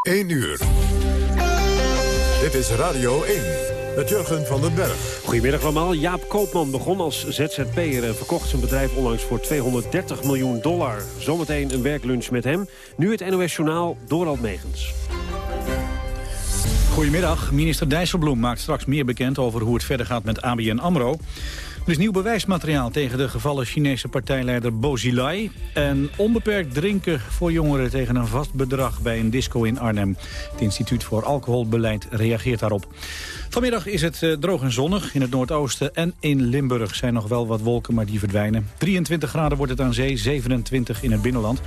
1 uur. Dit is Radio 1 met Jurgen van den Berg. Goedemiddag allemaal. Jaap Koopman begon als ZZP'er en verkocht zijn bedrijf onlangs voor 230 miljoen dollar. Zometeen een werklunch met hem. Nu het NOS Journaal, Dorald Megens. Goedemiddag. Minister Dijsselbloem maakt straks meer bekend over hoe het verder gaat met ABN AMRO. Er is nieuw bewijsmateriaal tegen de gevallen Chinese partijleider Bo Xilai. En onbeperkt drinken voor jongeren tegen een vast bedrag bij een disco in Arnhem. Het Instituut voor Alcoholbeleid reageert daarop. Vanmiddag is het eh, droog en zonnig. In het noordoosten en in Limburg zijn nog wel wat wolken, maar die verdwijnen. 23 graden wordt het aan zee, 27 in het binnenland.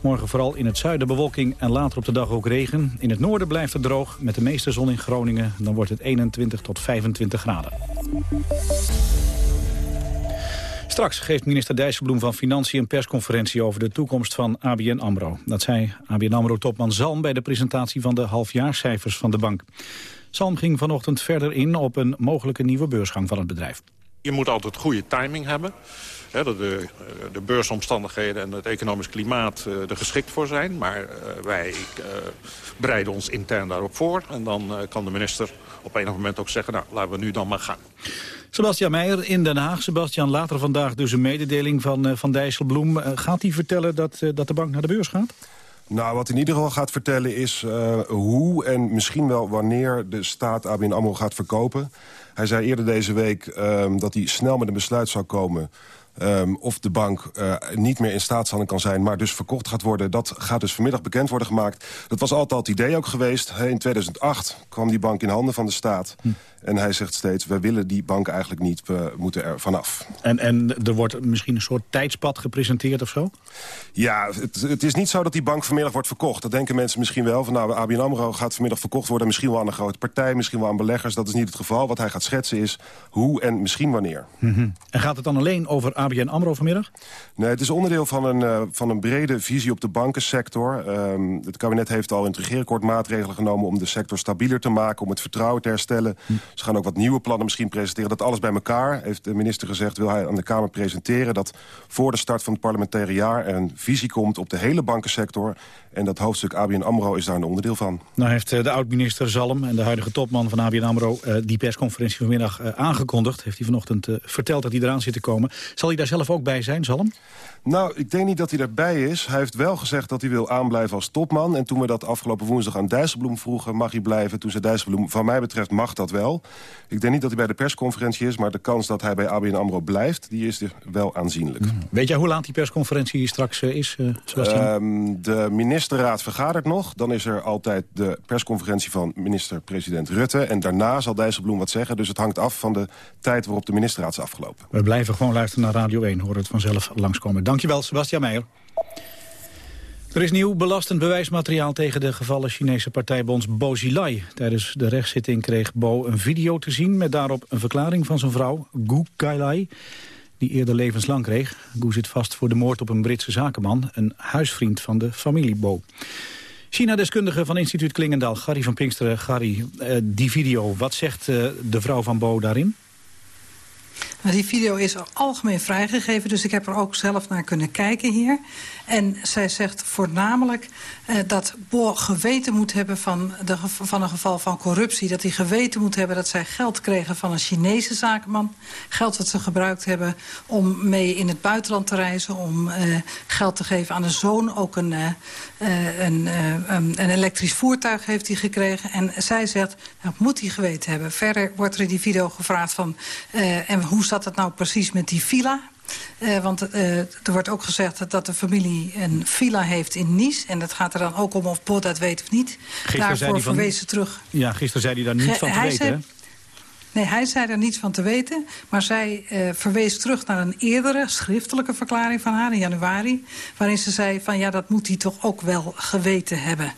Morgen vooral in het zuiden bewolking en later op de dag ook regen. In het noorden blijft het droog, met de meeste zon in Groningen. Dan wordt het 21 tot 25 graden. Straks geeft minister Dijsselbloem van Financiën een persconferentie over de toekomst van ABN AMRO. Dat zei ABN AMRO-topman Zalm bij de presentatie van de halfjaarcijfers van de bank. Zalm ging vanochtend verder in op een mogelijke nieuwe beursgang van het bedrijf. Je moet altijd goede timing hebben. Hè, dat de, de beursomstandigheden en het economisch klimaat uh, er geschikt voor zijn. Maar uh, wij bereiden ons intern daarop voor. En dan kan de minister op enig moment ook zeggen... nou, laten we nu dan maar gaan. Sebastian Meijer in Den Haag. Sebastian, later vandaag dus een mededeling van, van Dijsselbloem. gaat hij vertellen dat, dat de bank naar de beurs gaat? Nou, wat in ieder geval gaat vertellen is uh, hoe en misschien wel wanneer de staat ABN AMRO gaat verkopen. Hij zei eerder deze week uh, dat hij snel met een besluit zou komen... Um, of de bank uh, niet meer in staatshandel kan zijn... maar dus verkocht gaat worden. Dat gaat dus vanmiddag bekend worden gemaakt. Dat was altijd het idee ook geweest. In 2008 kwam die bank in handen van de staat. Hm. En hij zegt steeds, we willen die bank eigenlijk niet, we moeten er vanaf. En, en er wordt misschien een soort tijdspad gepresenteerd of zo? Ja, het, het is niet zo dat die bank vanmiddag wordt verkocht. Dat denken mensen misschien wel. Van, nou, ABN AMRO gaat vanmiddag verkocht worden. Misschien wel aan een grote partij, misschien wel aan beleggers. Dat is niet het geval. Wat hij gaat schetsen is hoe en misschien wanneer. Mm -hmm. En gaat het dan alleen over ABN AMRO vanmiddag? Nee, het is onderdeel van een, uh, van een brede visie op de bankensector. Um, het kabinet heeft al in het regeerakkoord maatregelen genomen... om de sector stabieler te maken, om het vertrouwen te herstellen. Hm. Ze gaan ook wat nieuwe plannen misschien presenteren. Dat alles bij elkaar, heeft de minister gezegd, wil hij aan de Kamer presenteren. Dat voor de start van het parlementaire jaar er een visie komt op de hele bankensector. En dat hoofdstuk ABN AMRO is daar een onderdeel van. Nou heeft de oud-minister Zalm en de huidige topman van ABN AMRO... Uh, die persconferentie vanmiddag uh, aangekondigd. Heeft hij vanochtend verteld dat hij eraan zit te komen. Zal hij daar zelf ook bij zijn, Zalm? Nou, ik denk niet dat hij erbij is. Hij heeft wel gezegd dat hij wil aanblijven als topman. En toen we dat afgelopen woensdag aan Dijsselbloem vroegen... mag hij blijven, toen zei Dijsselbloem, van mij betreft mag dat wel. Ik denk niet dat hij bij de persconferentie is... maar de kans dat hij bij ABN AMRO blijft, die is wel aanzienlijk. Hmm. Weet jij hoe laat die persconferentie straks uh, is, uh, um, de ministerraad vergadert nog. Dan is er altijd de persconferentie van minister-president Rutte. En daarna zal Dijsselbloem wat zeggen. Dus het hangt af van de tijd waarop de ministerraad is afgelopen. We blijven gewoon luisteren naar Radio 1. Horen het vanzelf langskomen. Dankjewel, Sebastian Meijer. Er is nieuw belastend bewijsmateriaal tegen de gevallen Chinese partijbonds Bo Xilai. Tijdens de rechtszitting kreeg Bo een video te zien met daarop een verklaring van zijn vrouw, Gu Kailai, die eerder levenslang kreeg. Gu zit vast voor de moord op een Britse zakenman, een huisvriend van de familie Bo. China-deskundige van instituut Klingendaal, Gary van Pinksteren. Gary, uh, die video, wat zegt uh, de vrouw van Bo daarin? Die video is algemeen vrijgegeven, dus ik heb er ook zelf naar kunnen kijken hier. En zij zegt voornamelijk uh, dat Bo geweten moet hebben van, de, van een geval van corruptie. Dat hij geweten moet hebben dat zij geld kregen van een Chinese zakenman. Geld dat ze gebruikt hebben om mee in het buitenland te reizen. Om uh, geld te geven aan de zoon. Ook een, uh, een, een elektrisch voertuig heeft hij gekregen. En zij zegt, dat moet hij geweten hebben. Verder wordt er in die video gevraagd van... en hoe zat het nou precies met die villa? Uh, want uh, er wordt ook gezegd dat de familie een villa heeft in Nice. En dat gaat er dan ook om of Bod dat weet of niet. Gisteren Daarvoor verwees ze terug. Ja, gisteren zei hij daar niet van te hij weten, zei? Nee, hij zei er niets van te weten. Maar zij uh, verwees terug naar een eerdere schriftelijke verklaring van haar in januari. Waarin ze zei van ja, dat moet hij toch ook wel geweten hebben.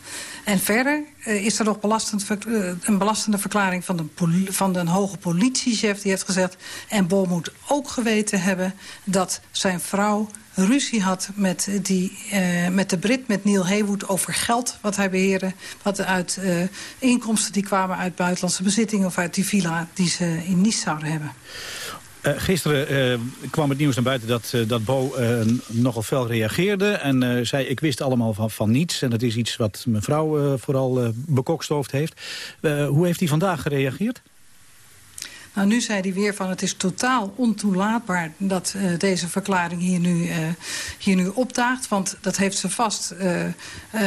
En verder uh, is er nog belastend, uh, een belastende verklaring van de, van de hoge politiechef. Die heeft gezegd, en Bol moet ook geweten hebben dat zijn vrouw ruzie had met, die, uh, met de Brit, met Neil Heywood... over geld wat hij beheerde. Wat uit inkomsten die kwamen uit buitenlandse bezittingen... of uit die villa die ze in Nice zouden hebben. Uh, gisteren uh, kwam het nieuws naar buiten dat, uh, dat Bo nogal fel reageerde... en zei, ik wist allemaal van, van niets. En dat is iets wat mevrouw vooral bekokstoofd heeft. hoe heeft hij vandaag gereageerd? Nou, nu zei hij weer van het is totaal ontoelaatbaar dat deze verklaring hier nu, uh, hier nu opdaagt. Want dat heeft ze vast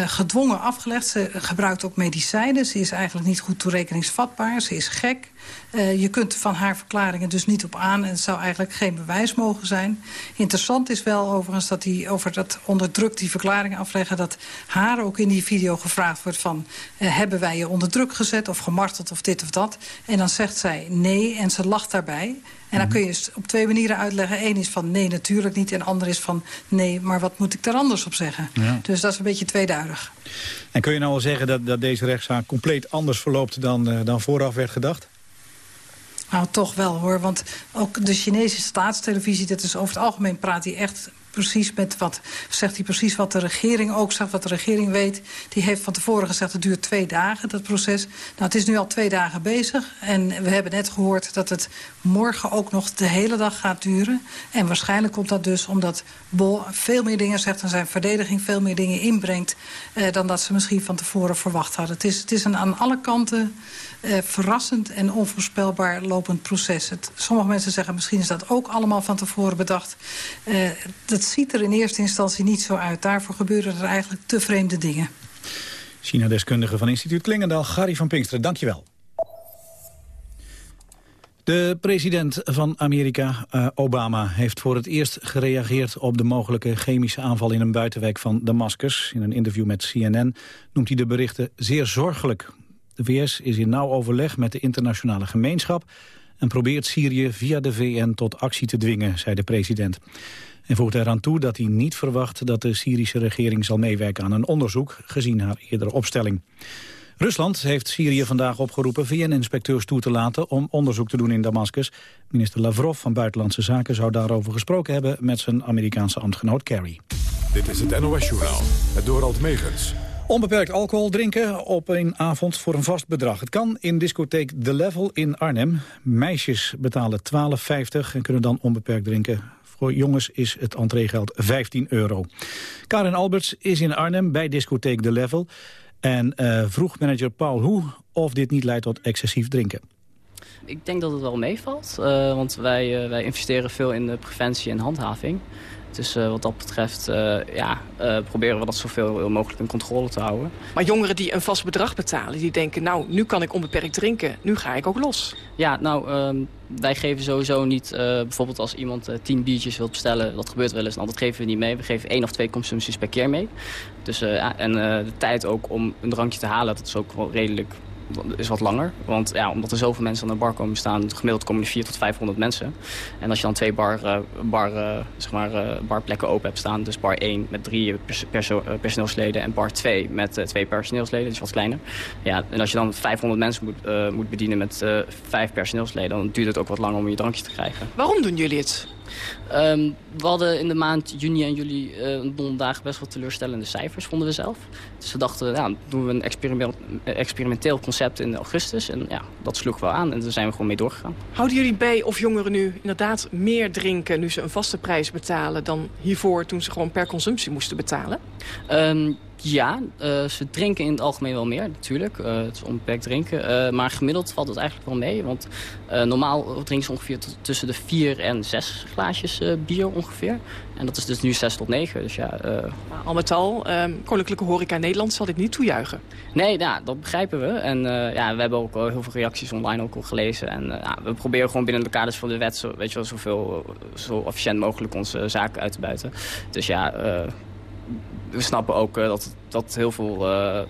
gedwongen afgelegd. Ze gebruikt ook medicijnen. Ze is eigenlijk niet goed toerekeningsvatbaar. Ze is gek. Uh, je kunt van haar verklaringen dus niet op aan... en het zou eigenlijk geen bewijs mogen zijn. Interessant is wel overigens dat hij over dat onder druk die verklaringen afleggen... dat haar ook in die video gevraagd wordt van... Uh, hebben wij je onder druk gezet of gemarteld of dit of dat? En dan zegt zij nee en ze lacht daarbij... En dan kun je op twee manieren uitleggen. Eén is van nee, natuurlijk niet. En de ander is van nee, maar wat moet ik daar anders op zeggen? Ja. Dus dat is een beetje tweeduidig. En kun je nou wel zeggen dat, dat deze rechtszaak compleet anders verloopt dan, uh, dan vooraf werd gedacht? Nou, toch wel hoor. Want ook de Chinese staatstelevisie, dat is over het algemeen praat hij echt precies met wat, zegt hij precies wat de regering ook zegt, wat de regering weet. Die heeft van tevoren gezegd, het duurt twee dagen, dat proces. Nou, het is nu al twee dagen bezig. En we hebben net gehoord dat het morgen ook nog de hele dag gaat duren. En waarschijnlijk komt dat dus omdat Bol veel meer dingen zegt... en zijn verdediging veel meer dingen inbrengt... Eh, dan dat ze misschien van tevoren verwacht hadden. Het is, het is een aan alle kanten eh, verrassend en onvoorspelbaar lopend proces. Sommige mensen zeggen misschien is dat ook allemaal van tevoren bedacht. Uh, dat ziet er in eerste instantie niet zo uit. Daarvoor gebeuren er eigenlijk te vreemde dingen. China-deskundige van instituut Klingendaal, Gary van Pinksteren, dankjewel. De president van Amerika, uh, Obama, heeft voor het eerst gereageerd op de mogelijke chemische aanval in een buitenwijk van Damascus. In een interview met CNN noemt hij de berichten zeer zorgelijk. De VS is in nauw overleg met de internationale gemeenschap... en probeert Syrië via de VN tot actie te dwingen, zei de president. En voegt eraan toe dat hij niet verwacht dat de Syrische regering zal meewerken aan een onderzoek, gezien haar eerdere opstelling. Rusland heeft Syrië vandaag opgeroepen VN-inspecteurs toe te laten om onderzoek te doen in Damascus. Minister Lavrov van Buitenlandse Zaken zou daarover gesproken hebben met zijn Amerikaanse ambtgenoot Kerry. Dit is het NOS-journaal, het Dorald Megens. Onbeperkt alcohol drinken op een avond voor een vast bedrag. Het kan in discotheek The Level in Arnhem. Meisjes betalen 12,50 en kunnen dan onbeperkt drinken. Voor jongens is het entreegeld 15 euro. Karin Alberts is in Arnhem bij discotheek The Level... en uh, vroeg manager Paul Hoe of dit niet leidt tot excessief drinken. Ik denk dat het wel meevalt, uh, want wij, uh, wij investeren veel in de preventie en handhaving. Dus uh, wat dat betreft uh, ja, uh, proberen we dat zoveel mogelijk in controle te houden. Maar jongeren die een vast bedrag betalen, die denken... nou, nu kan ik onbeperkt drinken, nu ga ik ook los. Ja, nou, uh, wij geven sowieso niet... bijvoorbeeld als iemand tien biertjes wilt bestellen, dat gebeurt wel eens... dan dat geven we niet mee. We geven één of twee consumpties per keer mee. Dus, en de tijd ook om een drankje te halen, dat is ook wel redelijk is wat langer. Want ja, omdat er zoveel mensen aan de bar komen staan... gemiddeld komen er 400 tot 500 mensen. En als je dan twee bar, uh, bar, uh, zeg maar, uh, barplekken open hebt staan... dus bar 1 met drie perso perso personeelsleden... en bar 2 met twee personeelsleden, dus wat kleiner. Ja, en als je dan 500 mensen moet, moet bedienen met vijf personeelsleden... dan duurt het ook wat langer om je drankje te krijgen. Waarom doen jullie het? Um, we hadden in de maand juni en juli uh, donderdag best wel teleurstellende cijfers, vonden we zelf. Dus we dachten, ja, doen we een experiment, experimenteel concept in augustus. En ja, dat sloeg wel aan en daar zijn we gewoon mee doorgegaan. Houden jullie bij of jongeren nu inderdaad meer drinken... nu ze een vaste prijs betalen dan hiervoor toen ze gewoon per consumptie moesten betalen? Um, ja, uh, ze drinken in het algemeen wel meer, natuurlijk. Uh, het is onbeperkt drinken. Uh, maar gemiddeld valt het eigenlijk wel mee. Want normaal drinken ze ongeveer tussen de vier en zes glaasjes bier ongeveer. En dat is dus nu zes tot negen. Dus ja, al met al, Koninklijke Horeca Nederland zal dit niet toejuichen. Nee, nou, dat begrijpen we. En ja, we hebben ook al heel veel reacties online ook al gelezen. En ja, we proberen gewoon binnen de kaders van de wet... Zo, weet je wel, zoveel, zo efficiënt mogelijk onze zaken uit te buiten. Dus ja we snappen ook uh, dat, dat heel veel uh,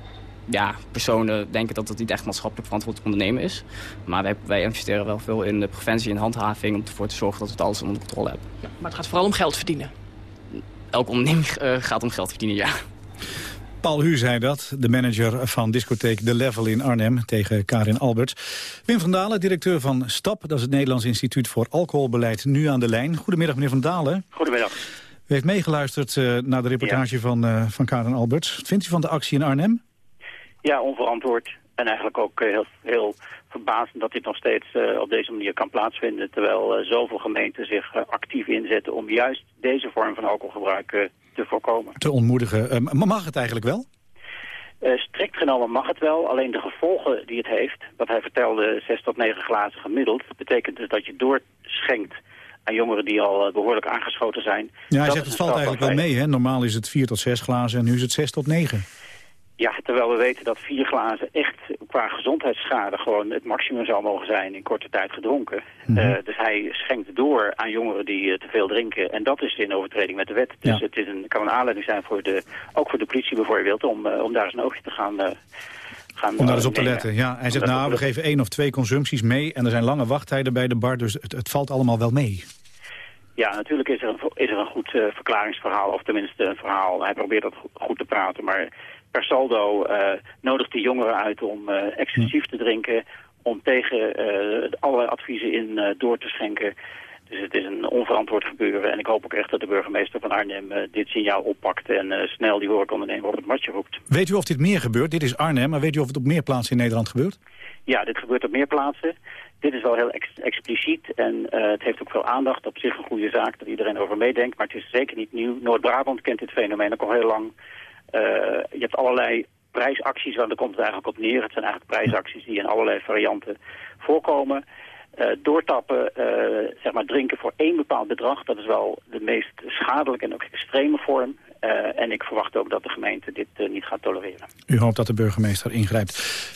ja, personen denken dat het niet echt maatschappelijk verantwoord ondernemen is. Maar wij, wij investeren wel veel in de preventie en handhaving... om ervoor te zorgen dat we het alles onder controle hebben. Ja, maar het gaat vooral om geld verdienen. Elke onderneming uh, gaat om geld verdienen, ja. Paul Hu zei dat, de manager van discotheek The Level in Arnhem... tegen Karin Alberts. Wim van Dalen, directeur van STAP, dat is het Nederlands Instituut voor Alcoholbeleid... nu aan de lijn. Goedemiddag, meneer van Dalen. Goedemiddag. U heeft meegeluisterd uh, naar de reportage ja. van, uh, van Karen Alberts. Wat vindt u van de actie in Arnhem? Ja, onverantwoord. En eigenlijk ook uh, heel, heel verbazend dat dit nog steeds uh, op deze manier kan plaatsvinden... terwijl uh, zoveel gemeenten zich uh, actief inzetten om juist deze vorm van alcoholgebruik te voorkomen. Te ontmoedigen. maar mag het eigenlijk wel? strikt genomen mag het wel, alleen de gevolgen die het heeft... wat hij vertelde, 6 tot 9 glazen gemiddeld... betekent dus dat je doorschenkt aan jongeren die al behoorlijk aangeschoten zijn. Ja, hij zegt het valt eigenlijk wel mee. Hè? Normaal is het 4 tot 6 glazen en nu is het 6 tot 9. Ja, terwijl we weten dat vier glazen echt qua gezondheidsschade gewoon het maximum zou mogen zijn in korte tijd gedronken. Mm dus hij schenkt door aan jongeren die uh, te veel drinken. En dat is in overtreding met de wet. Dus het is een, kan een aanleiding zijn voor de, ook voor de politie bijvoorbeeld om, uh, om daar eens een oogje te gaan... Gaan, om daar eens op te letten. Ja, hij zegt nou, we geven één of twee consumpties mee... en er zijn lange wachttijden bij de bar, dus het, het valt allemaal wel mee. Ja, natuurlijk is er een, is er een goed verklaringsverhaal, of tenminste een verhaal. Hij probeert dat goed te praten, maar per saldo uh, nodigt de jongeren uit om uh, excessief te drinken... om tegen alle adviezen in door te schenken. Dus het is een onverantwoord gebeuren. En ik hoop ook echt dat de burgemeester van Arnhem dit signaal oppakt... en snel die horecaondernemer op het matje roept. Weet u of dit meer gebeurt? Dit is Arnhem, maar weet u of het op meer plaatsen in Nederland gebeurt? Ja, dit gebeurt op meer plaatsen. Dit is wel heel ex expliciet en het heeft ook veel aandacht. Op zich een goede zaak dat iedereen over meedenkt, maar het is zeker niet nieuw. Noord-Brabant kent dit fenomeen ook al heel lang... Je hebt allerlei prijsacties, want daar komt het eigenlijk op neer. Het zijn eigenlijk prijsacties die in allerlei varianten voorkomen. Uh, doortappen, uh, zeg maar drinken voor één bepaald bedrag, dat is wel de meest schadelijke en ook extreme vorm. en ik verwacht ook dat de gemeente dit niet gaat tolereren. U hoopt dat de burgemeester ingrijpt.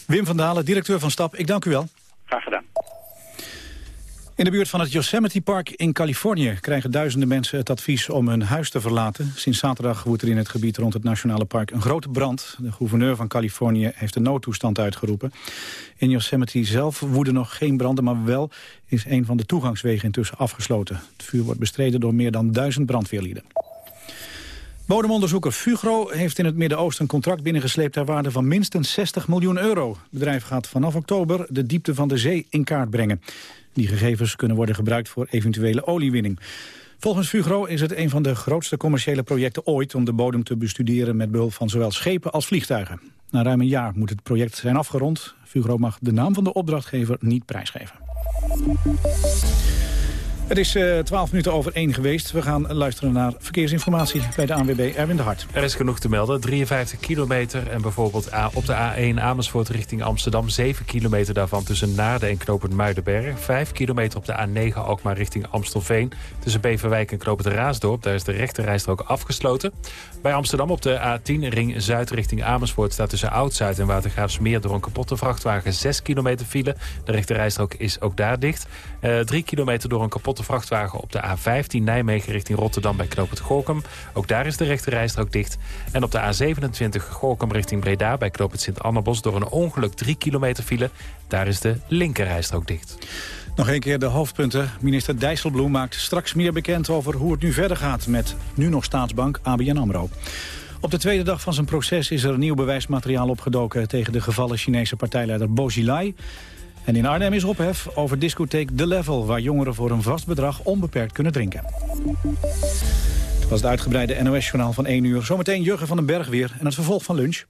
Wim van Dalen, directeur van STAP, ik dank u wel. Graag gedaan. In de buurt van het Yosemite Park in Californië krijgen duizenden mensen het advies om hun huis te verlaten. Sinds zaterdag woedt er in het gebied rond het Nationale Park een grote brand. De gouverneur van Californië heeft de noodtoestand uitgeroepen. In Yosemite zelf woeden nog geen branden, maar wel is een van de toegangswegen intussen afgesloten. Het vuur wordt bestreden door meer dan duizend brandweerlieden. Bodemonderzoeker Fugro heeft in het Midden-Oosten een contract binnengesleept ter waarde van minstens 60 miljoen euro. Het bedrijf gaat vanaf oktober de diepte van de zee in kaart brengen. Die gegevens kunnen worden gebruikt voor eventuele oliewinning. Volgens Fugro is het een van de grootste commerciële projecten ooit... om de bodem te bestuderen met behulp van zowel schepen als vliegtuigen. Na ruim een jaar moet het project zijn afgerond. Fugro mag de naam van de opdrachtgever niet prijsgeven. Het is uh, eh, 12 minuten over 1 geweest. We gaan luisteren naar verkeersinformatie bij de ANWB Erwin de Hart. Er is genoeg te melden. 53 kilometer en bijvoorbeeld op de A1 Amersfoort richting Amsterdam. 7 kilometer daarvan tussen Naarden en Knopend Muidenberg. 5 kilometer op de A9 ook maar richting Amstelveen. Tussen Beverwijk en Knopend Raasdorp. Daar is de rechterrijstrook afgesloten. Bij Amsterdam op de A10 ring Zuid richting Amersfoort... staat tussen Oud-Zuid en Watergraafsmeer door een kapotte vrachtwagen 6 kilometer file. De rechterrijstrook is ook daar dicht. Uh, eh, 3 kilometer door een kapotte vrachtwagen op de A15 Nijmegen richting Rotterdam bij Knoop het Gorkum. Ook daar is de rechte rijstrook dicht. En op de A27 Gorkum richting Breda bij Knoop het Sint-Annabos... door een ongeluk 3 kilometer file. Daar is de linkerrijstrook dicht. Nog een keer de hoofdpunten. Minister Dijsselbloem maakt straks meer bekend over hoe het nu verder gaat... met nu nog staatsbank ABN AMRO. Op de tweede dag van zijn proces is er nieuw bewijsmateriaal opgedoken... tegen de gevallen Chinese partijleider Bo Xilai. En in Arnhem is ophef over discotheek The Level... waar jongeren voor een vast bedrag onbeperkt kunnen drinken. Het was het uitgebreide NOS-journaal van 1 uur. Zometeen Jurgen van den Berg weer en het vervolg van lunch.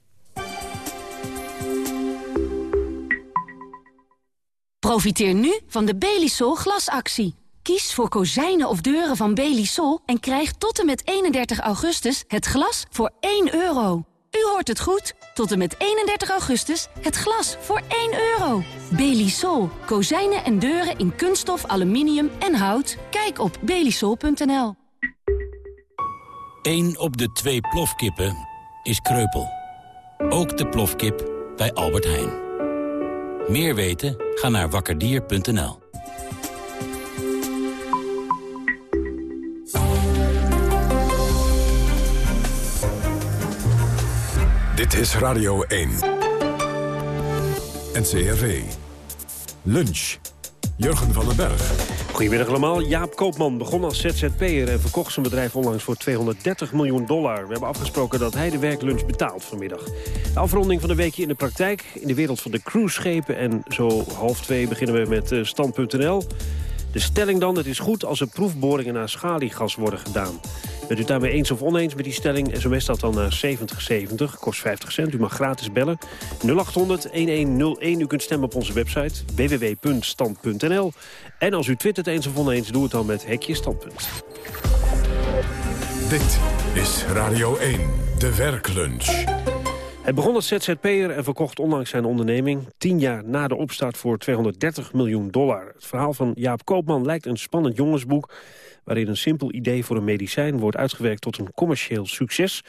Profiteer nu van de Belisol glasactie. Kies voor kozijnen of deuren van Belisol... en krijg tot en met 31 augustus het glas voor 1 euro. U hoort het goed. Tot en met 31 augustus het glas voor 1 euro. Belisol. Kozijnen en deuren in kunststof, aluminium en hout. Kijk op belisol.nl. 1 op de twee plofkippen is kreupel. Ook de plofkip bij Albert Heijn. Meer weten? Ga naar wakkerdier.nl. Dit is Radio 1. NCRV. Lunch. Jurgen van den Berg. Goedemiddag allemaal. Jaap Koopman begon als ZZP'er en verkocht zijn bedrijf onlangs voor 230 miljoen dollar. We hebben afgesproken dat hij de werklunch betaalt vanmiddag. De afronding van de weekje in de praktijk in de wereld van de cruiseschepen. En zo half twee beginnen we met uh, stand.nl. De stelling dan, het is goed als er proefboringen naar schaliegas worden gedaan. Bent u daarmee eens of oneens met die stelling? SMS dat dan naar 7070, kost 50 cent. U mag gratis bellen. 0800-1101. U kunt stemmen op onze website www.stand.nl. En als u twittert eens of oneens, doe het dan met Hekje Standpunt. Dit is Radio 1, de werklunch. Hij begon als ZZP'er en verkocht onlangs zijn onderneming... tien jaar na de opstart voor 230 miljoen dollar. Het verhaal van Jaap Koopman lijkt een spannend jongensboek... waarin een simpel idee voor een medicijn wordt uitgewerkt tot een commercieel succes.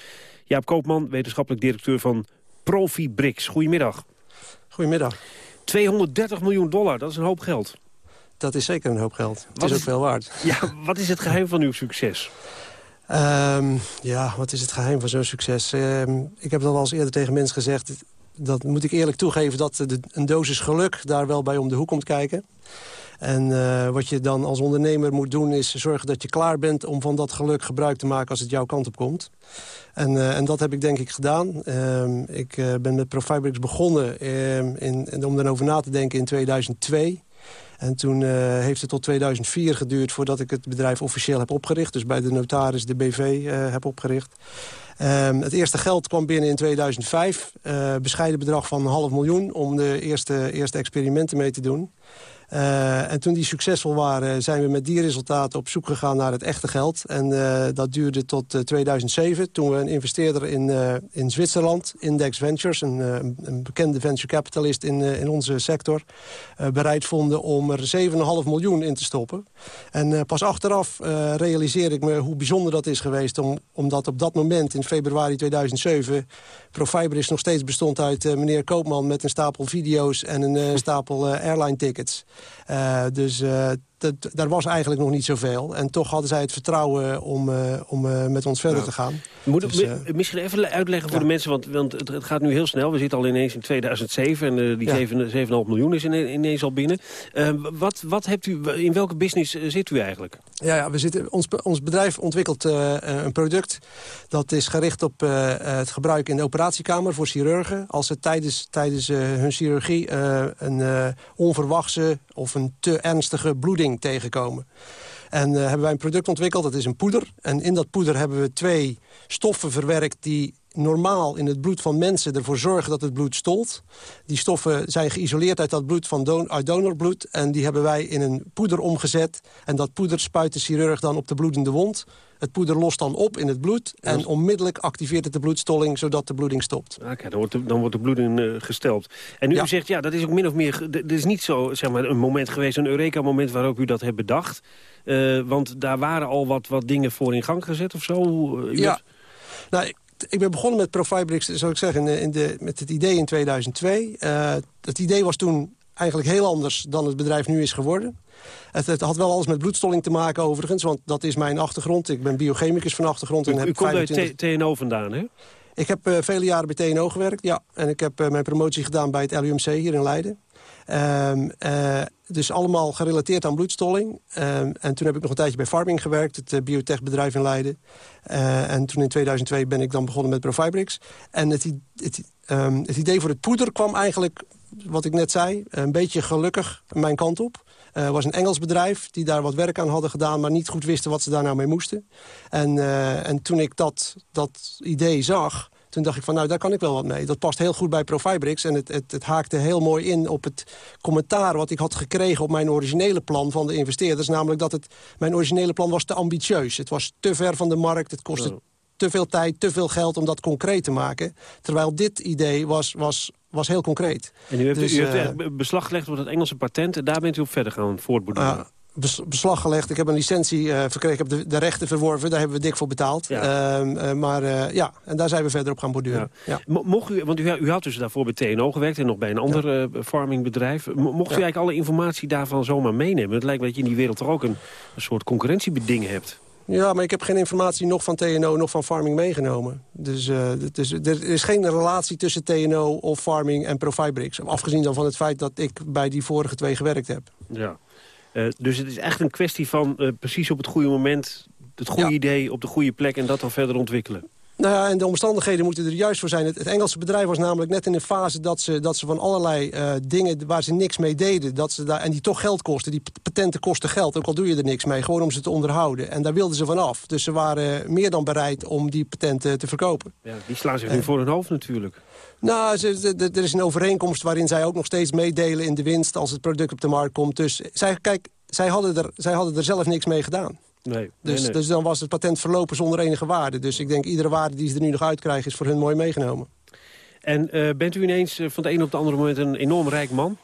Jaap Koopman, wetenschappelijk directeur van Profibrix. Goedemiddag. Goedemiddag. 230 miljoen dollar, dat is een hoop geld. Dat is zeker een hoop geld. Het Wat is ook is- veel waard. Ja, wat is het geheim van uw succes? Ehm, ja, wat is het geheim van zo'n succes? Ehm, ik heb dat al eens eerder tegen mensen gezegd. Dat moet ik eerlijk toegeven dat een dosis geluk daar wel bij om de hoek komt kijken. En eh, wat je dan als ondernemer moet doen is zorgen dat je klaar bent... om van dat geluk gebruik te maken als het jouw kant op komt. En, eh, en dat heb ik denk ik gedaan. Ehm, ik eh, ben met Profibrix begonnen in, in- om daarover na te denken in 2002... En toen eh, heeft het tot 2004 geduurd voordat ik het bedrijf officieel heb opgericht. Dus bij de notaris de BV eh, heb opgericht. Ehm, het eerste geld kwam binnen in 2005. eh bescheiden bedrag van een half miljoen om de eerste, eerste experimenten mee te doen. Eh, en toen die succesvol waren, zijn we met die resultaten op zoek gegaan naar het echte geld. En eh, dat duurde tot eh, 2007, toen we een investeerder in, eh, in Zwitserland, Index Ventures, een, eh, bekende venture capitalist in, eh, in onze sector, eh, bereid vonden om er 7,5 miljoen in te stoppen. En eh, pas achteraf eh, realiseer ik me hoe bijzonder dat is geweest, om, omdat op dat moment, in februari 2007, Profibris nog steeds bestond uit eh, meneer Koopman met een stapel video's en een eh, stapel eh, airline tickets. Eh, dus eh, dat, daar was eigenlijk nog niet zoveel. En toch hadden zij het vertrouwen om, eh, om eh, met ons verder te gaan. Moet Dus, ik eh, mi- misschien even uitleggen voor de mensen, want, want het, het gaat nu heel snel. We zitten al ineens in 2007 en die Ja. 7 7,5 miljoen is ine- ineens al binnen. Wat, wat hebt u, in welke business zit u eigenlijk? Ja, ja we zitten, ons, ons bedrijf ontwikkelt een product... dat is gericht op het gebruik in de operatiekamer voor chirurgen... als ze tijdens, tijdens hun chirurgie een onverwachte of een te ernstige bloeding tegenkomen. En eh, hebben wij een product ontwikkeld, dat is een poeder. En in dat poeder hebben we twee stoffen verwerkt... die normaal in het bloed van mensen ervoor zorgen dat het bloed stolt. Die stoffen zijn geïsoleerd uit dat bloed van don uit donorbloed. En die hebben wij in een poeder omgezet. En dat poeder spuit de chirurg dan op de bloedende wond. Het poeder lost dan op in het bloed. En onmiddellijk activeert het de bloedstolling, zodat de bloeding stopt. Oké, dan, wordt de, dan wordt de bloeding eh, gesteld. En u Ja. zegt, ja, dat is ook min of meer... ge- d- Er is niet zo, zeg maar, een moment geweest, een Eureka-moment... waarop u dat hebt bedacht. Eh, want daar waren al wat, wat dingen voor in gang gezet of zo? Eh, u Ja. hebt- Nou, ik, ben begonnen met Profibrix, zou ik zeggen, in de, in de, met het idee in 2002. Eh, het idee was toen eigenlijk heel anders dan het bedrijf nu is geworden. Het, het had wel alles met bloedstolling te maken overigens, want dat is mijn achtergrond. Ik ben biochemicus van achtergrond. U, en u heb komt bij 25 T- TNO vandaan, hè? Ik heb eh, vele jaren bij TNO gewerkt, ja. En ik heb eh, mijn promotie gedaan bij het LUMC hier in Leiden. Ehm, eh, dus allemaal gerelateerd aan bloedstolling. Ehm, en toen heb ik nog een tijdje bij Farming gewerkt, het eh, biotechbedrijf in Leiden. Eh, en toen in 2002 ben ik dan begonnen met Profibrix. En het, het, ehm, het idee voor het poeder kwam eigenlijk, wat ik net zei, een beetje gelukkig mijn kant op. Het was een Engels bedrijf die daar wat werk aan hadden gedaan... maar niet goed wisten wat ze daar nou mee moesten. En, en toen ik dat, dat idee zag, toen dacht ik van... nou, daar kan ik wel wat mee. Dat past heel goed bij Profibrix. En het, het, het haakte heel mooi in op het commentaar wat ik had gekregen... op mijn originele plan van de investeerders. Namelijk dat het, mijn originele plan was te ambitieus. Het was te ver van de markt. Het kostte te veel tijd, te veel geld om dat concreet te maken. Terwijl dit idee was, was, was heel concreet. En u heeft, Dus, u heeft eh, echt beslag gelegd op het Engelse patent... en daar bent u op verder gaan voortborduren. Bes- beslag gelegd. Ik heb een licentie eh, verkregen. Ik heb de, de rechten verworven. Daar hebben we dik voor betaald. Ehm, eh, maar eh, ja, en daar zijn we verder op gaan borduren. Ja. Mo- Mocht u, want u, u had dus daarvoor bij TNO gewerkt en nog bij een ander farmingbedrijf. Mo- Mocht u eigenlijk alle informatie daarvan zomaar meenemen? Het lijkt me dat je in die wereld toch ook een, een soort concurrentiebeding hebt. Ja, maar ik heb geen informatie nog van TNO, nog van Farming meegenomen. Dus, het is- er is geen relatie tussen TNO of Farming en Profibrix. Afgezien dan van het feit dat ik bij die vorige twee gewerkt heb. Ja. Eh, dus het is echt een kwestie van eh, precies op het goede moment... het goede idee op de goede plek en dat dan verder ontwikkelen. Nou ja, en de omstandigheden moeten er juist voor zijn. Het, het Engelse bedrijf was namelijk net in een fase dat ze, dat ze van allerlei uh, dingen waar ze niks mee deden, dat ze daar, en die toch geld kosten, die patenten kosten geld, ook al doe je er niks mee, gewoon om ze te onderhouden. En daar wilden ze van af. Dus ze waren meer dan bereid om die patenten te verkopen. Ja, die slaan zich nu voor hun hoofd natuurlijk. Nou, er is een overeenkomst waarin zij ook nog steeds meedelen in de winst als het product op de markt komt. Dus zij, kijk, zij hadden er, zij hadden er zelf niks mee gedaan. Nee, dus, nee, dus dan was het patent verlopen zonder enige waarde. Dus ik denk iedere waarde die ze er nu nog uitkrijgen is voor hun mooi meegenomen. En uh, bent u ineens uh, van het een op de andere moment een enorm rijk man?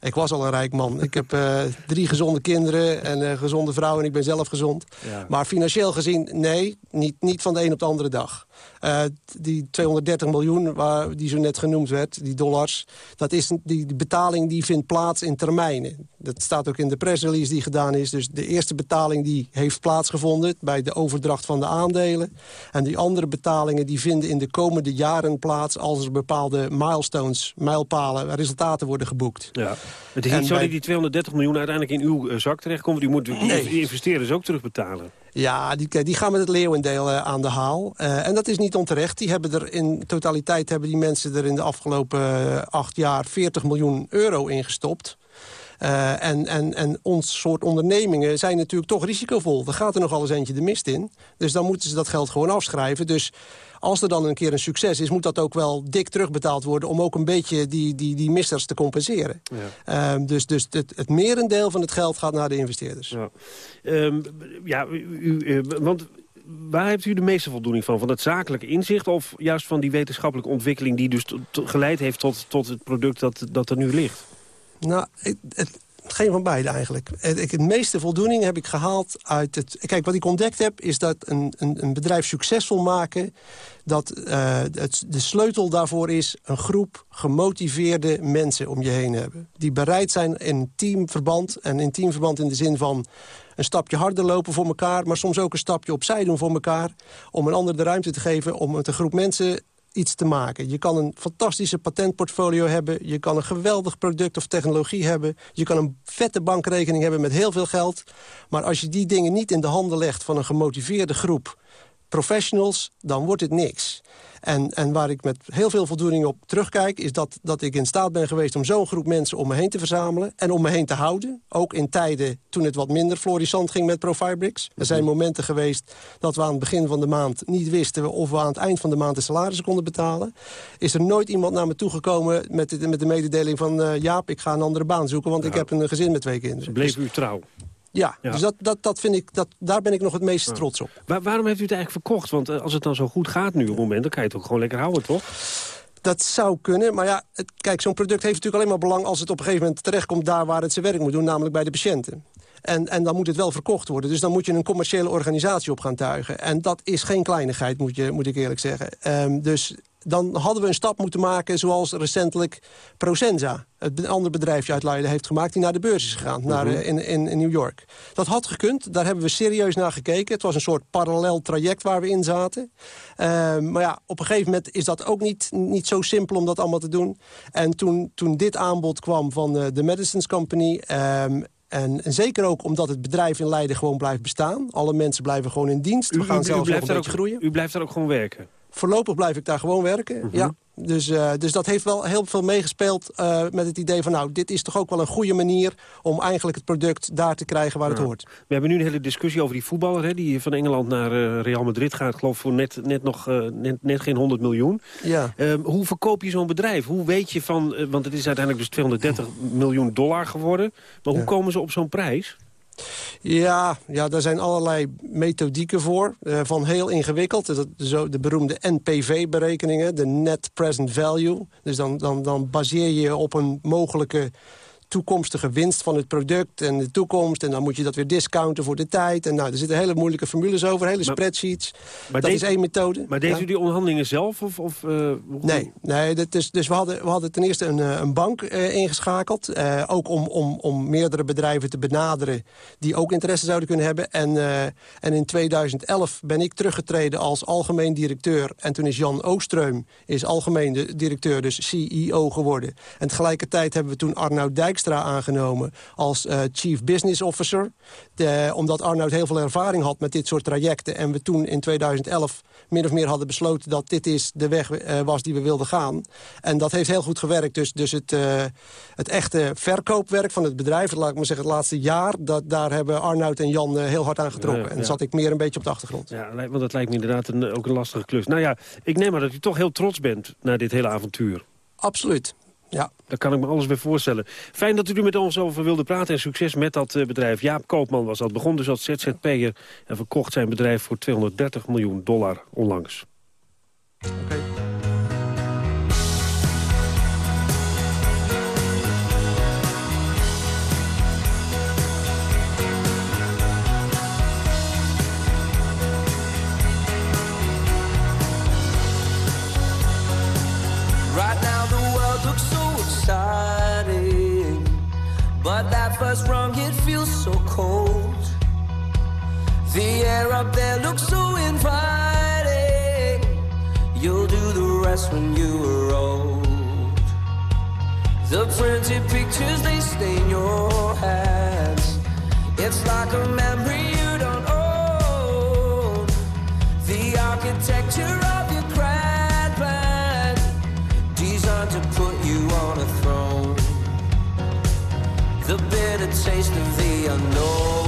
Ik was al een rijk man. Ik heb uh, drie gezonde kinderen en een gezonde vrouw en ik ben zelf gezond. Ja. Maar financieel gezien, nee, niet, niet van de een op de andere dag. Uh, die 230 miljoen waar, die zo net genoemd werd, die dollars... dat is die, die betaling die vindt plaats in termijnen. Dat staat ook in de pressrelease die gedaan is. Dus de eerste betaling die heeft plaatsgevonden... bij de overdracht van de aandelen. En die andere betalingen die vinden in de komende jaren plaats... als er bepaalde milestones, mijlpalen, resultaten worden geboekt. Ja. Het is niet zo dat die 230 miljoen uiteindelijk in uw uh, zak terechtkomen. Die moeten nee. investeerders ook terugbetalen. Ja, die, die gaan met het leeuwendeel uh, aan de haal. Uh, en dat is niet onterecht. Die hebben er in totaliteit hebben die mensen er in de afgelopen acht jaar 40 miljoen euro ingestopt. Uh, en, en, en ons soort ondernemingen zijn natuurlijk toch risicovol. Er gaat er nog alles eentje de mist in. Dus dan moeten ze dat geld gewoon afschrijven. Dus als er dan een keer een succes is... moet dat ook wel dik terugbetaald worden... om ook een beetje die, die, die missers te compenseren. Ja. Uh, dus dus het, het merendeel van het geld gaat naar de investeerders. Ja, um, ja u, u, want waar heeft u de meeste voldoening van? Van het zakelijke inzicht of juist van die wetenschappelijke ontwikkeling... die dus geleid heeft tot, tot het product dat, dat er nu ligt? Nou, het, geen van beide eigenlijk. Het, het meeste voldoening heb ik gehaald uit het... Kijk, wat ik ontdekt heb, is dat een, een, een bedrijf succesvol maken... dat het, de sleutel daarvoor is een groep gemotiveerde mensen om je heen hebben. Die bereid zijn in teamverband. En in teamverband in de zin van een stapje harder lopen voor elkaar... maar soms ook een stapje opzij doen voor elkaar... om een ander de ruimte te geven om met een groep mensen iets te maken. Je kan een fantastische patentportfolio hebben. Je kan een geweldig product of technologie hebben. Je kan een vette bankrekening hebben met heel veel geld. Maar als je die dingen niet in de handen legt van een gemotiveerde groep professionals, dan wordt het niks. En, en waar ik met heel veel voldoening op terugkijk... is dat, dat ik in staat ben geweest om zo'n groep mensen om me heen te verzamelen... en om me heen te houden. Ook in tijden toen het wat minder florissant ging met Profibrix. Er zijn momenten geweest dat we aan het begin van de maand niet wisten... of we aan het eind van de maand de salarissen konden betalen. Is er nooit iemand naar me toegekomen met de, met de mededeling van... Uh, Jaap, ik ga een andere baan zoeken, want ik heb een gezin met twee kinderen. Bleef u trouw. Ja, ja, dus dat, dat, dat vind ik, dat, daar ben ik nog het meest ja. trots op. Maar waarom heeft u het eigenlijk verkocht? Want uh, als het dan zo goed gaat nu op het moment... dan kan je het ook gewoon lekker houden, toch? Dat zou kunnen, maar ja, het, kijk, zo'n product heeft natuurlijk alleen maar belang... als het op een gegeven moment terechtkomt daar waar het zijn werk moet doen... namelijk bij de patiënten. En, en dan moet het wel verkocht worden. Dus dan moet je een commerciële organisatie op gaan tuigen. En dat is geen kleinigheid, moet, je, moet ik eerlijk zeggen. Um, dus dan hadden we een stap moeten maken zoals recentelijk Procenza... het andere bedrijfje uit Leiden heeft gemaakt... die naar de beurs is gegaan, naar, uh, in, in, in, New York. Dat had gekund, daar hebben we serieus naar gekeken. Het was een soort parallel traject waar we in zaten. Uh, maar ja, op een gegeven moment is dat ook niet, niet zo simpel om dat allemaal te doen. En toen, toen dit aanbod kwam van uh, de Medicines Company... Um, en, en, zeker ook omdat het bedrijf in Leiden gewoon blijft bestaan. Alle mensen blijven gewoon in dienst. U, we gaan u, zelfs u een beetje ook, groeien. U blijft daar ook gewoon werken? Voorlopig blijf ik daar gewoon werken, mm -hmm. ja. Dus, uh, dus dat heeft wel heel veel meegespeeld uh, met het idee van... nou, dit is toch ook wel een goede manier om eigenlijk het product daar te krijgen waar het hoort. We hebben nu een hele discussie over die voetballer... Hè, die van Engeland naar uh, Real Madrid gaat, geloof voor net, net, nog, net, net geen 100 miljoen. Ja. Ehm, hoe verkoop je zo'n bedrijf? Hoe weet je van, want het is uiteindelijk dus 230 miljoen dollar geworden... maar hoe ja. komen ze op zo'n prijs? Ja, ja, daar zijn allerlei methodieken voor. Uh, van heel ingewikkeld. De, de, de beroemde NPV-berekeningen, de Net Present Value. Dus dan, dan, dan baseer je op een mogelijke toekomstige winst van het product en de toekomst. En dan moet je dat weer discounten voor de tijd. En nou, er zitten hele moeilijke formules over, hele maar, spreadsheets. Maar dat deze, is één methode. Maar deed ja? u die onderhandelingen zelf? Of, of, uh, nee, nee dat is, dus we hadden, we hadden ten eerste een, een bank uh, ingeschakeld. Uh, ook om, om, om meerdere bedrijven te benaderen die ook interesse zouden kunnen hebben. En, en in 2011 ben ik teruggetreden als algemeen directeur. En toen is Jan Oostreum is algemeen directeur, dus CEO geworden. En tegelijkertijd hebben we toen Arnoud Dijks extra aangenomen als uh, chief business officer. De, omdat Arnoud heel veel ervaring had met dit soort trajecten. En we toen in 2011 min of meer hadden besloten dat dit is de weg uh, was die we wilden gaan. En dat heeft heel goed gewerkt. Dus, dus het, uh, het echte verkoopwerk van het bedrijf, laat ik maar zeggen het laatste jaar... Dat, daar hebben Arnoud en Jan heel hard aan getrokken. en zat ik meer een beetje op de achtergrond. Ja, want dat lijkt me inderdaad een, ook een lastige klus. Nou ja, ik neem maar dat u toch heel trots bent na dit hele avontuur. Absoluut. Ja. Daar kan ik me alles weer voorstellen. Fijn dat u er met ons over wilde praten en succes met dat uh, bedrijf. Jaap Koopman was dat. Begon dus als ZZP'er en verkocht zijn bedrijf voor 230 miljoen dollar onlangs. Oké. Okay. But that first rung, it feels so cold. The air up there looks so inviting. You'll do the rest when you are old. The printed pictures, they stain your hands. It's like a memory you don't own. The architecture of the bitter taste of the unknown.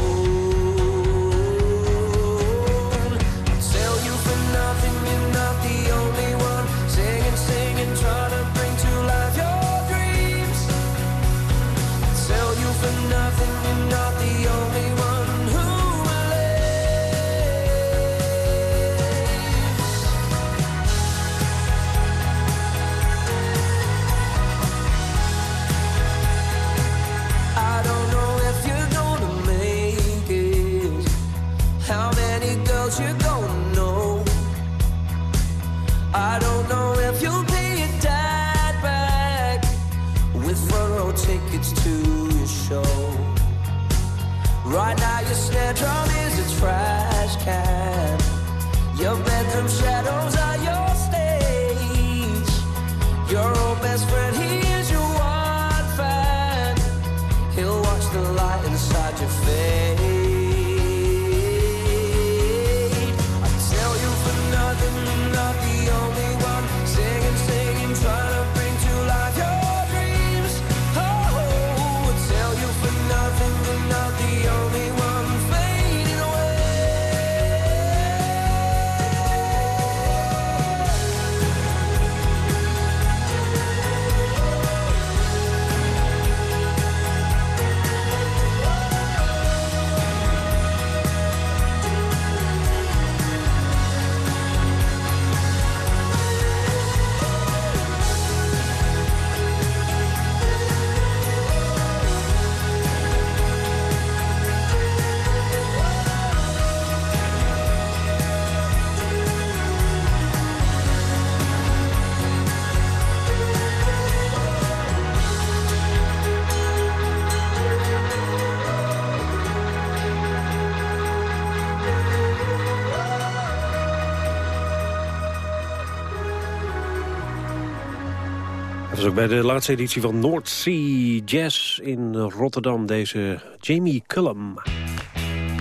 Bij de laatste editie van North Sea Jazz in Rotterdam. Deze Jamie Cullum.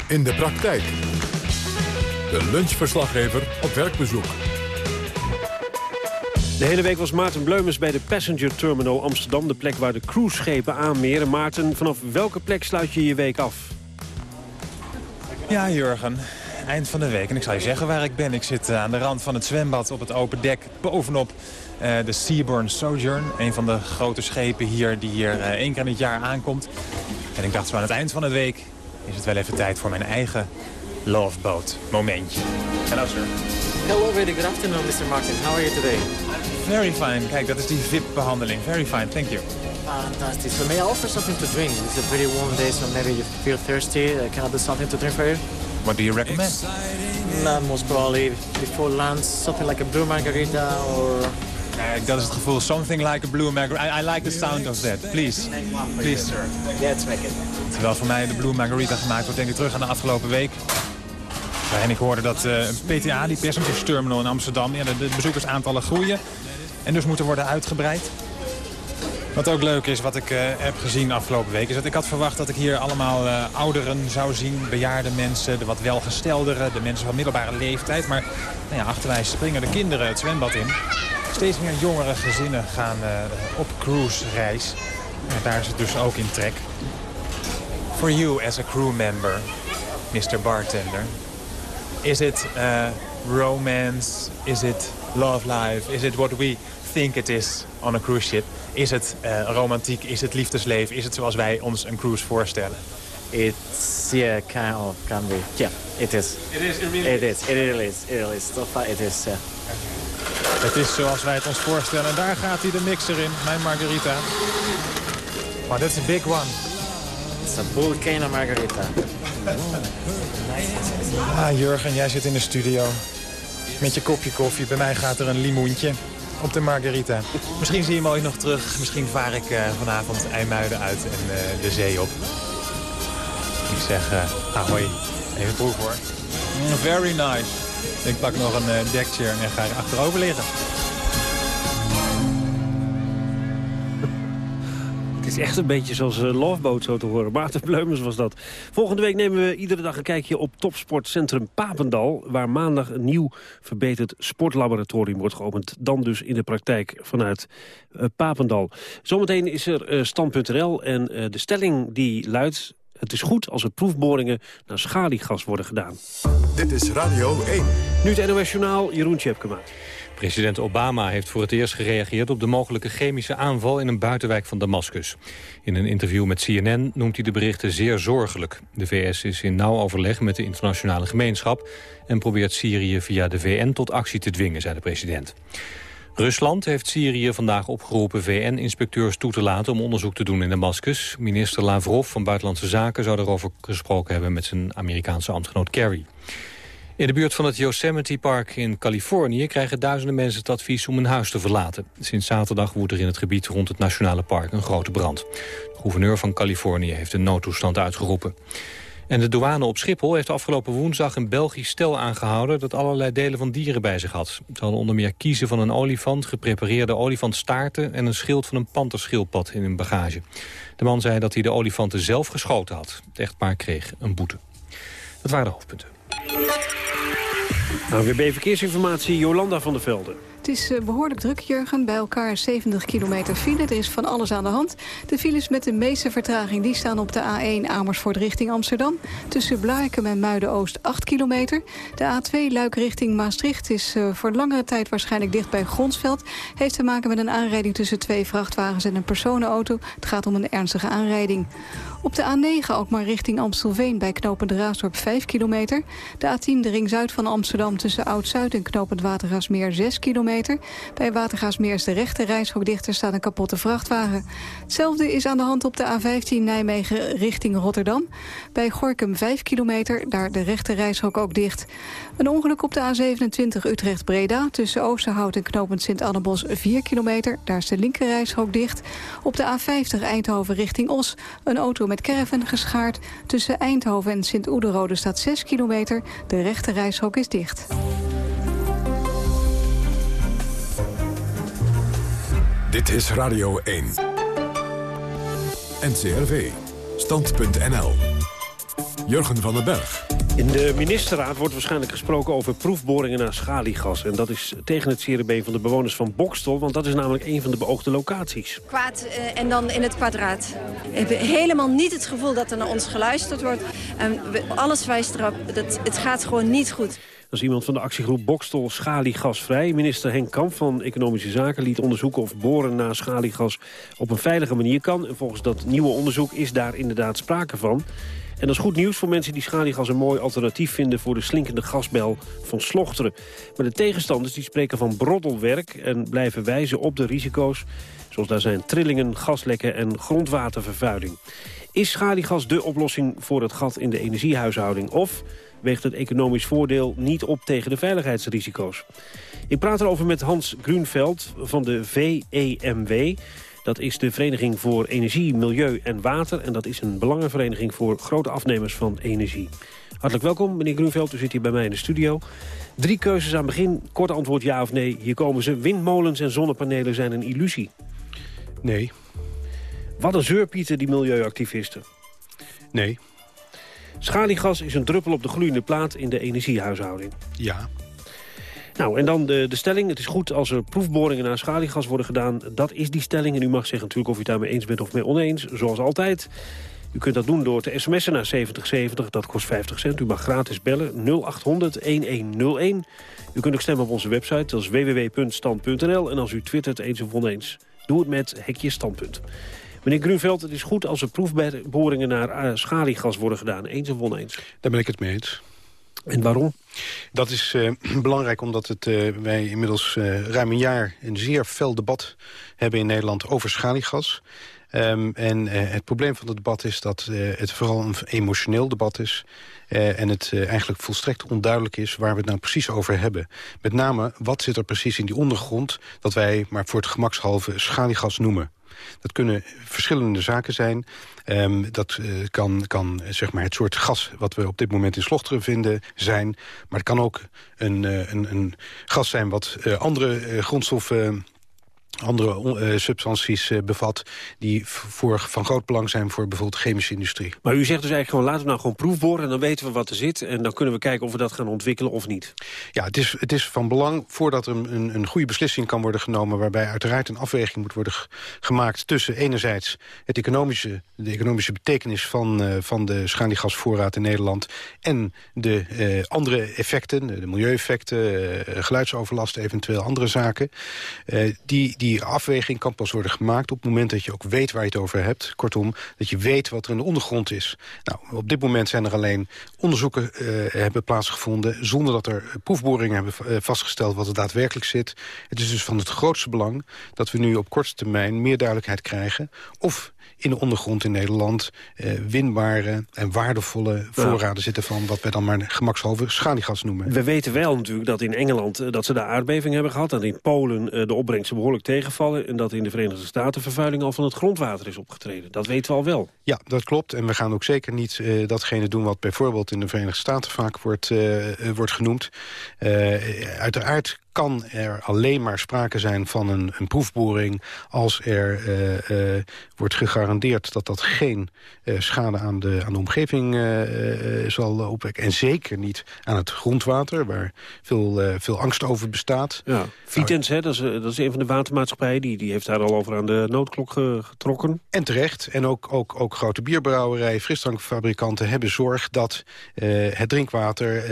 In de praktijk. De lunchverslaggever op werkbezoek. De hele week was Maarten Bleumers bij de Passenger Terminal Amsterdam... de plek waar de cruiseschepen aanmeren. Maarten, vanaf welke plek sluit je je week af? Ja, Jurgen. Eind van de week. En ik zal je zeggen waar ik ben. Ik zit aan de rand van het zwembad op het open dek. Bovenop de Seabourn Sojourn. Een van de grote schepen hier die hier eh, één keer in het jaar aankomt. En ik dacht zo aan het eind van de week is het wel even tijd voor mijn eigen loveboat momentje. Hello, sir. Hello, very good afternoon, Mr. Martin. How are you today? Very fine. Kijk, dat is die VIP-behandeling. Very fine, thank you. Fantastic. So may I offer something to drink? It's a very warm day, so maybe you feel thirsty. Uh, can I do something to drink for you? What do you recommend? Uh, most probably before lunch, something like a blue margarita or... Kijk, dat is het gevoel. Something like a blue margarita. I, I like the sound of that. Please. Please. sir. Let's make it. Terwijl voor mij de blue margarita gemaakt wordt, denk ik terug aan de afgelopen week. En ik hoorde dat uh, PTA, die Passengers Terminal in Amsterdam, ja, de, de bezoekersaantallen groeien. En dus moeten worden uitgebreid. Wat ook leuk is, wat ik uh, heb gezien afgelopen week... is dat ik had verwacht dat ik hier allemaal uh, ouderen zou zien. Bejaarde mensen, de wat welgestelderen, de mensen van middelbare leeftijd. Maar nou ja, achter mij springen de kinderen het zwembad in. Steeds meer jongere gezinnen gaan uh, op cruise-reis. daar is het dus ook in trek. For you as a crew member, Mr. Bartender... is it romance? Is it love life? Is it what we think it is on a cruise ship? Is het uh, romantiek? Is het liefdesleven? Is het zoals wij ons een cruise voorstellen? It's yeah, kind of can be. Yeah, it is. It is. It really it is. It really is. It really is. So far, it is. Yeah. Het is zoals wij het ons voorstellen. En daar gaat hij de mixer in, mijn margarita. Maar dat is een big one. It's a volcano margarita. ah, Jurgen, jij zit in de studio. Met je kopje koffie. Bij mij gaat er een limoentje op de Margarita. Misschien zie je me ooit nog terug. Misschien vaar ik uh, vanavond IJmuiden uit en uh, de zee op. Ik zeg uh, ahoy. Even proef hoor. Very nice. Ik pak nog een deckchair en ga er achterover liggen. Het is echt een beetje zoals uh, Loveboat zo te horen. Maarten Bleumers was dat. Volgende week nemen we iedere dag een kijkje op topsportcentrum Papendal... waar maandag een nieuw verbeterd sportlaboratorium wordt geopend. Dan dus in de praktijk vanuit uh, Papendal. Zometeen is er stand.nl en de stelling die luidt... Het is goed als er proefboringen naar schaliegas worden gedaan. Dit is Radio 1. Nu het NOS Journaal, Jeroen Tjepkema. President Obama heeft voor het eerst gereageerd op de mogelijke chemische aanval in een buitenwijk van Damascus. In een interview met CNN noemt hij de berichten zeer zorgelijk. De VS is in nauw overleg met de internationale gemeenschap en probeert Syrië via de VN tot actie te dwingen, zei de president. Rusland heeft Syrië vandaag opgeroepen VN-inspecteurs toe te laten om onderzoek te doen in Damascus. Minister Lavrov van Buitenlandse Zaken zou daarover gesproken hebben met zijn Amerikaanse ambtgenoot Kerry. In de buurt van het Yosemite Park in Californië krijgen duizenden mensen het advies om hun huis te verlaten. Sinds zaterdag woedt er in het gebied rond het Nationale Park een grote brand. De gouverneur van Californië heeft een noodtoestand uitgeroepen. En de douane op Schiphol heeft afgelopen woensdag een Belgisch stel aangehouden... dat allerlei delen van dieren bij zich had. Ze hadden onder meer kiezen van een olifant, geprepareerde olifantstaarten... en een schild van een panterschildpad in hun bagage. De man zei dat hij de olifanten zelf geschoten had. Het echtpaar kreeg een boete. Dat waren de hoofdpunten. AWB Verkeersinformatie, Jolanda van der Velden. Het is uh, behoorlijk druk, Jurgen. Bij elkaar 70 kilometer file. Er is van alles aan de hand. De files met de meeste vertraging die staan op de A1 Amersfoort richting Amsterdam. Tussen Blarikum en Muiden-Oost 8 kilometer. De A2 Luik richting Maastricht is uh, voor langere tijd waarschijnlijk dicht bij Gronsveld. Heeft te maken met een aanrijding tussen twee vrachtwagens en een personenauto. Het gaat om een ernstige aanrijding. Op de A9 ook maar richting Amstelveen bij knooppunt Raasdorp 5 kilometer. De A10 de ring zuid van Amsterdam tussen Oud-Zuid en knooppunt Watergaasmeer 6 kilometer. Bij Watergaasmeer is de rechte reishok dichter staat een kapotte vrachtwagen. Hetzelfde is aan de hand op de A15 Nijmegen richting Rotterdam. Bij Gorkum 5 kilometer, daar de rechte reishok ook dicht. Een ongeluk op de A27 Utrecht-Breda tussen Oosterhout en knooppunt Sint-Annebos 4 kilometer. Daar is de linker reishok dicht. Op de A50 Eindhoven richting Os een auto met caravan geschaard. Tussen Eindhoven en Sint-Oederode staat 6 kilometer. De rechte reishok is dicht. Dit is Radio 1. NCRV. Stand.nl. Jurgen van den Berg. In de ministerraad wordt waarschijnlijk gesproken over proefboringen naar schaliegas. En dat is tegen het zere been van de bewoners van Bokstel... want dat is namelijk een van de beoogde locaties. Kwaad uh, en dan in het kwadraat. We hebben helemaal niet het gevoel dat er naar ons geluisterd wordt. En alles wijst erop, dat het gaat gewoon niet goed. Is iemand van de actiegroep Bokstel Schaliegasvrij. Minister Henk Kamp van Economische Zaken liet onderzoeken of boren naar schaliegas op een veilige manier kan. En volgens dat nieuwe onderzoek is daar inderdaad sprake van. En dat is goed nieuws voor mensen die schaliegas een mooi alternatief vinden... voor de slinkende gasbel van Slochteren. Maar de tegenstanders die spreken van broddelwerk... en blijven wijzen op de risico's. Zoals daar zijn trillingen, gaslekken en grondwatervervuiling. Is schaliegas de oplossing voor het gat in de energiehuishouding? Of weegt het economisch voordeel niet op tegen de veiligheidsrisico's? Ik praat erover met Hans Grunveld van de VEMW... Dat is de Vereniging voor Energie, Milieu en Water. En dat is een belangenvereniging voor grote afnemers van energie. Hartelijk welkom, meneer Groenveld. U zit hier bij mij in de studio. Drie keuzes aan het begin. Kort antwoord ja of nee. Hier komen ze. Windmolens en zonnepanelen zijn een illusie. Nee. Wat een zeurpieten, die milieuactivisten. Nee. Schaliegas is een druppel op de gloeiende plaat in de energiehuishouding. Ja. Nou, en dan de, de stelling. Het is goed als er proefboringen naar schaliegas worden gedaan. Dat is die stelling. En u mag zeggen natuurlijk of u het daarmee eens bent of mee oneens. Zoals altijd. U kunt dat doen door te sms'en naar 7070. Dat kost 50 cent. U mag gratis bellen 0800 1101. U kunt ook stemmen op onze website. Dat is www.stand.nl. En als u twittert eens of oneens, doe het met hekje standpunt. Meneer Grunveld, het is goed als er proefboringen naar uh, schaliegas worden gedaan. Eens of oneens? Daar ben ik het mee eens. En waarom? Dat is uh, belangrijk omdat het, uh, wij inmiddels uh, ruim een jaar... een zeer fel debat hebben in Nederland over schaliegas. Um, en het probleem van het debat is dat het vooral een emotioneel debat is... en het eigenlijk volstrekt onduidelijk is waar we het nou precies over hebben. Met name, wat zit er precies in die ondergrond... dat wij maar voor het gemakshalve schaliegas noemen. Dat kunnen verschillende zaken zijn. Um, dat kan, kan zeg maar het soort gas wat we op dit moment in Slochteren vinden zijn. Maar het kan ook een, een, een gas zijn wat andere grondstoffen andere uh, substanties uh, bevat... die voor, van groot belang zijn voor bijvoorbeeld de chemische industrie. Maar u zegt dus eigenlijk gewoon, laten we nou gewoon proefboren... en dan weten we wat er zit en dan kunnen we kijken of we dat gaan ontwikkelen of niet. Ja, het is, het is van belang voordat er een, een goede beslissing kan worden genomen... waarbij uiteraard een afweging moet worden gemaakt tussen enerzijds... Het economische, de economische betekenis van, uh, van de schaliegasvoorraad in Nederland... en de andere effecten, de milieueffecten, geluidsoverlast, eventueel andere zaken... die die afweging kan pas worden gemaakt op het moment dat je ook weet waar je het over hebt. Kortom, dat je weet wat er in de ondergrond is. Nou, op dit moment zijn er alleen onderzoeken uh, hebben plaatsgevonden... zonder dat er proefboringen hebben uh, vastgesteld wat er daadwerkelijk zit. Het is dus van het grootste belang dat we nu op korte termijn meer duidelijkheid krijgen... of in de ondergrond in Nederland uh, winbare en waardevolle voorraden ja. zitten van wat wij dan maar gemakshalve schaliegas noemen. We weten wel natuurlijk dat in Engeland uh, dat ze daar aardbeving hebben gehad, dat in Polen uh, de opbrengsten behoorlijk tegenvallen en dat in de Verenigde Staten vervuiling al van het grondwater is opgetreden. Dat weten we al wel. Ja, dat klopt. En we gaan ook zeker niet datgene doen wat bijvoorbeeld in de Verenigde Staten vaak wordt, wordt genoemd. uiteraard kan er alleen maar sprake zijn van een, een proefboring... als er uh, uh, wordt gegarandeerd dat dat geen uh, schade aan de, aan de omgeving zal opwekken. En zeker niet aan het grondwater, waar veel, veel angst over bestaat. Ja. Vitens, hè, dat, is, dat is een van de watermaatschappijen... die, die heeft daar al over aan de noodklok getrokken. En terecht. En ook, ook, ook grote bierbrouwerijen, frisdrankfabrikanten... hebben zorg dat het drinkwater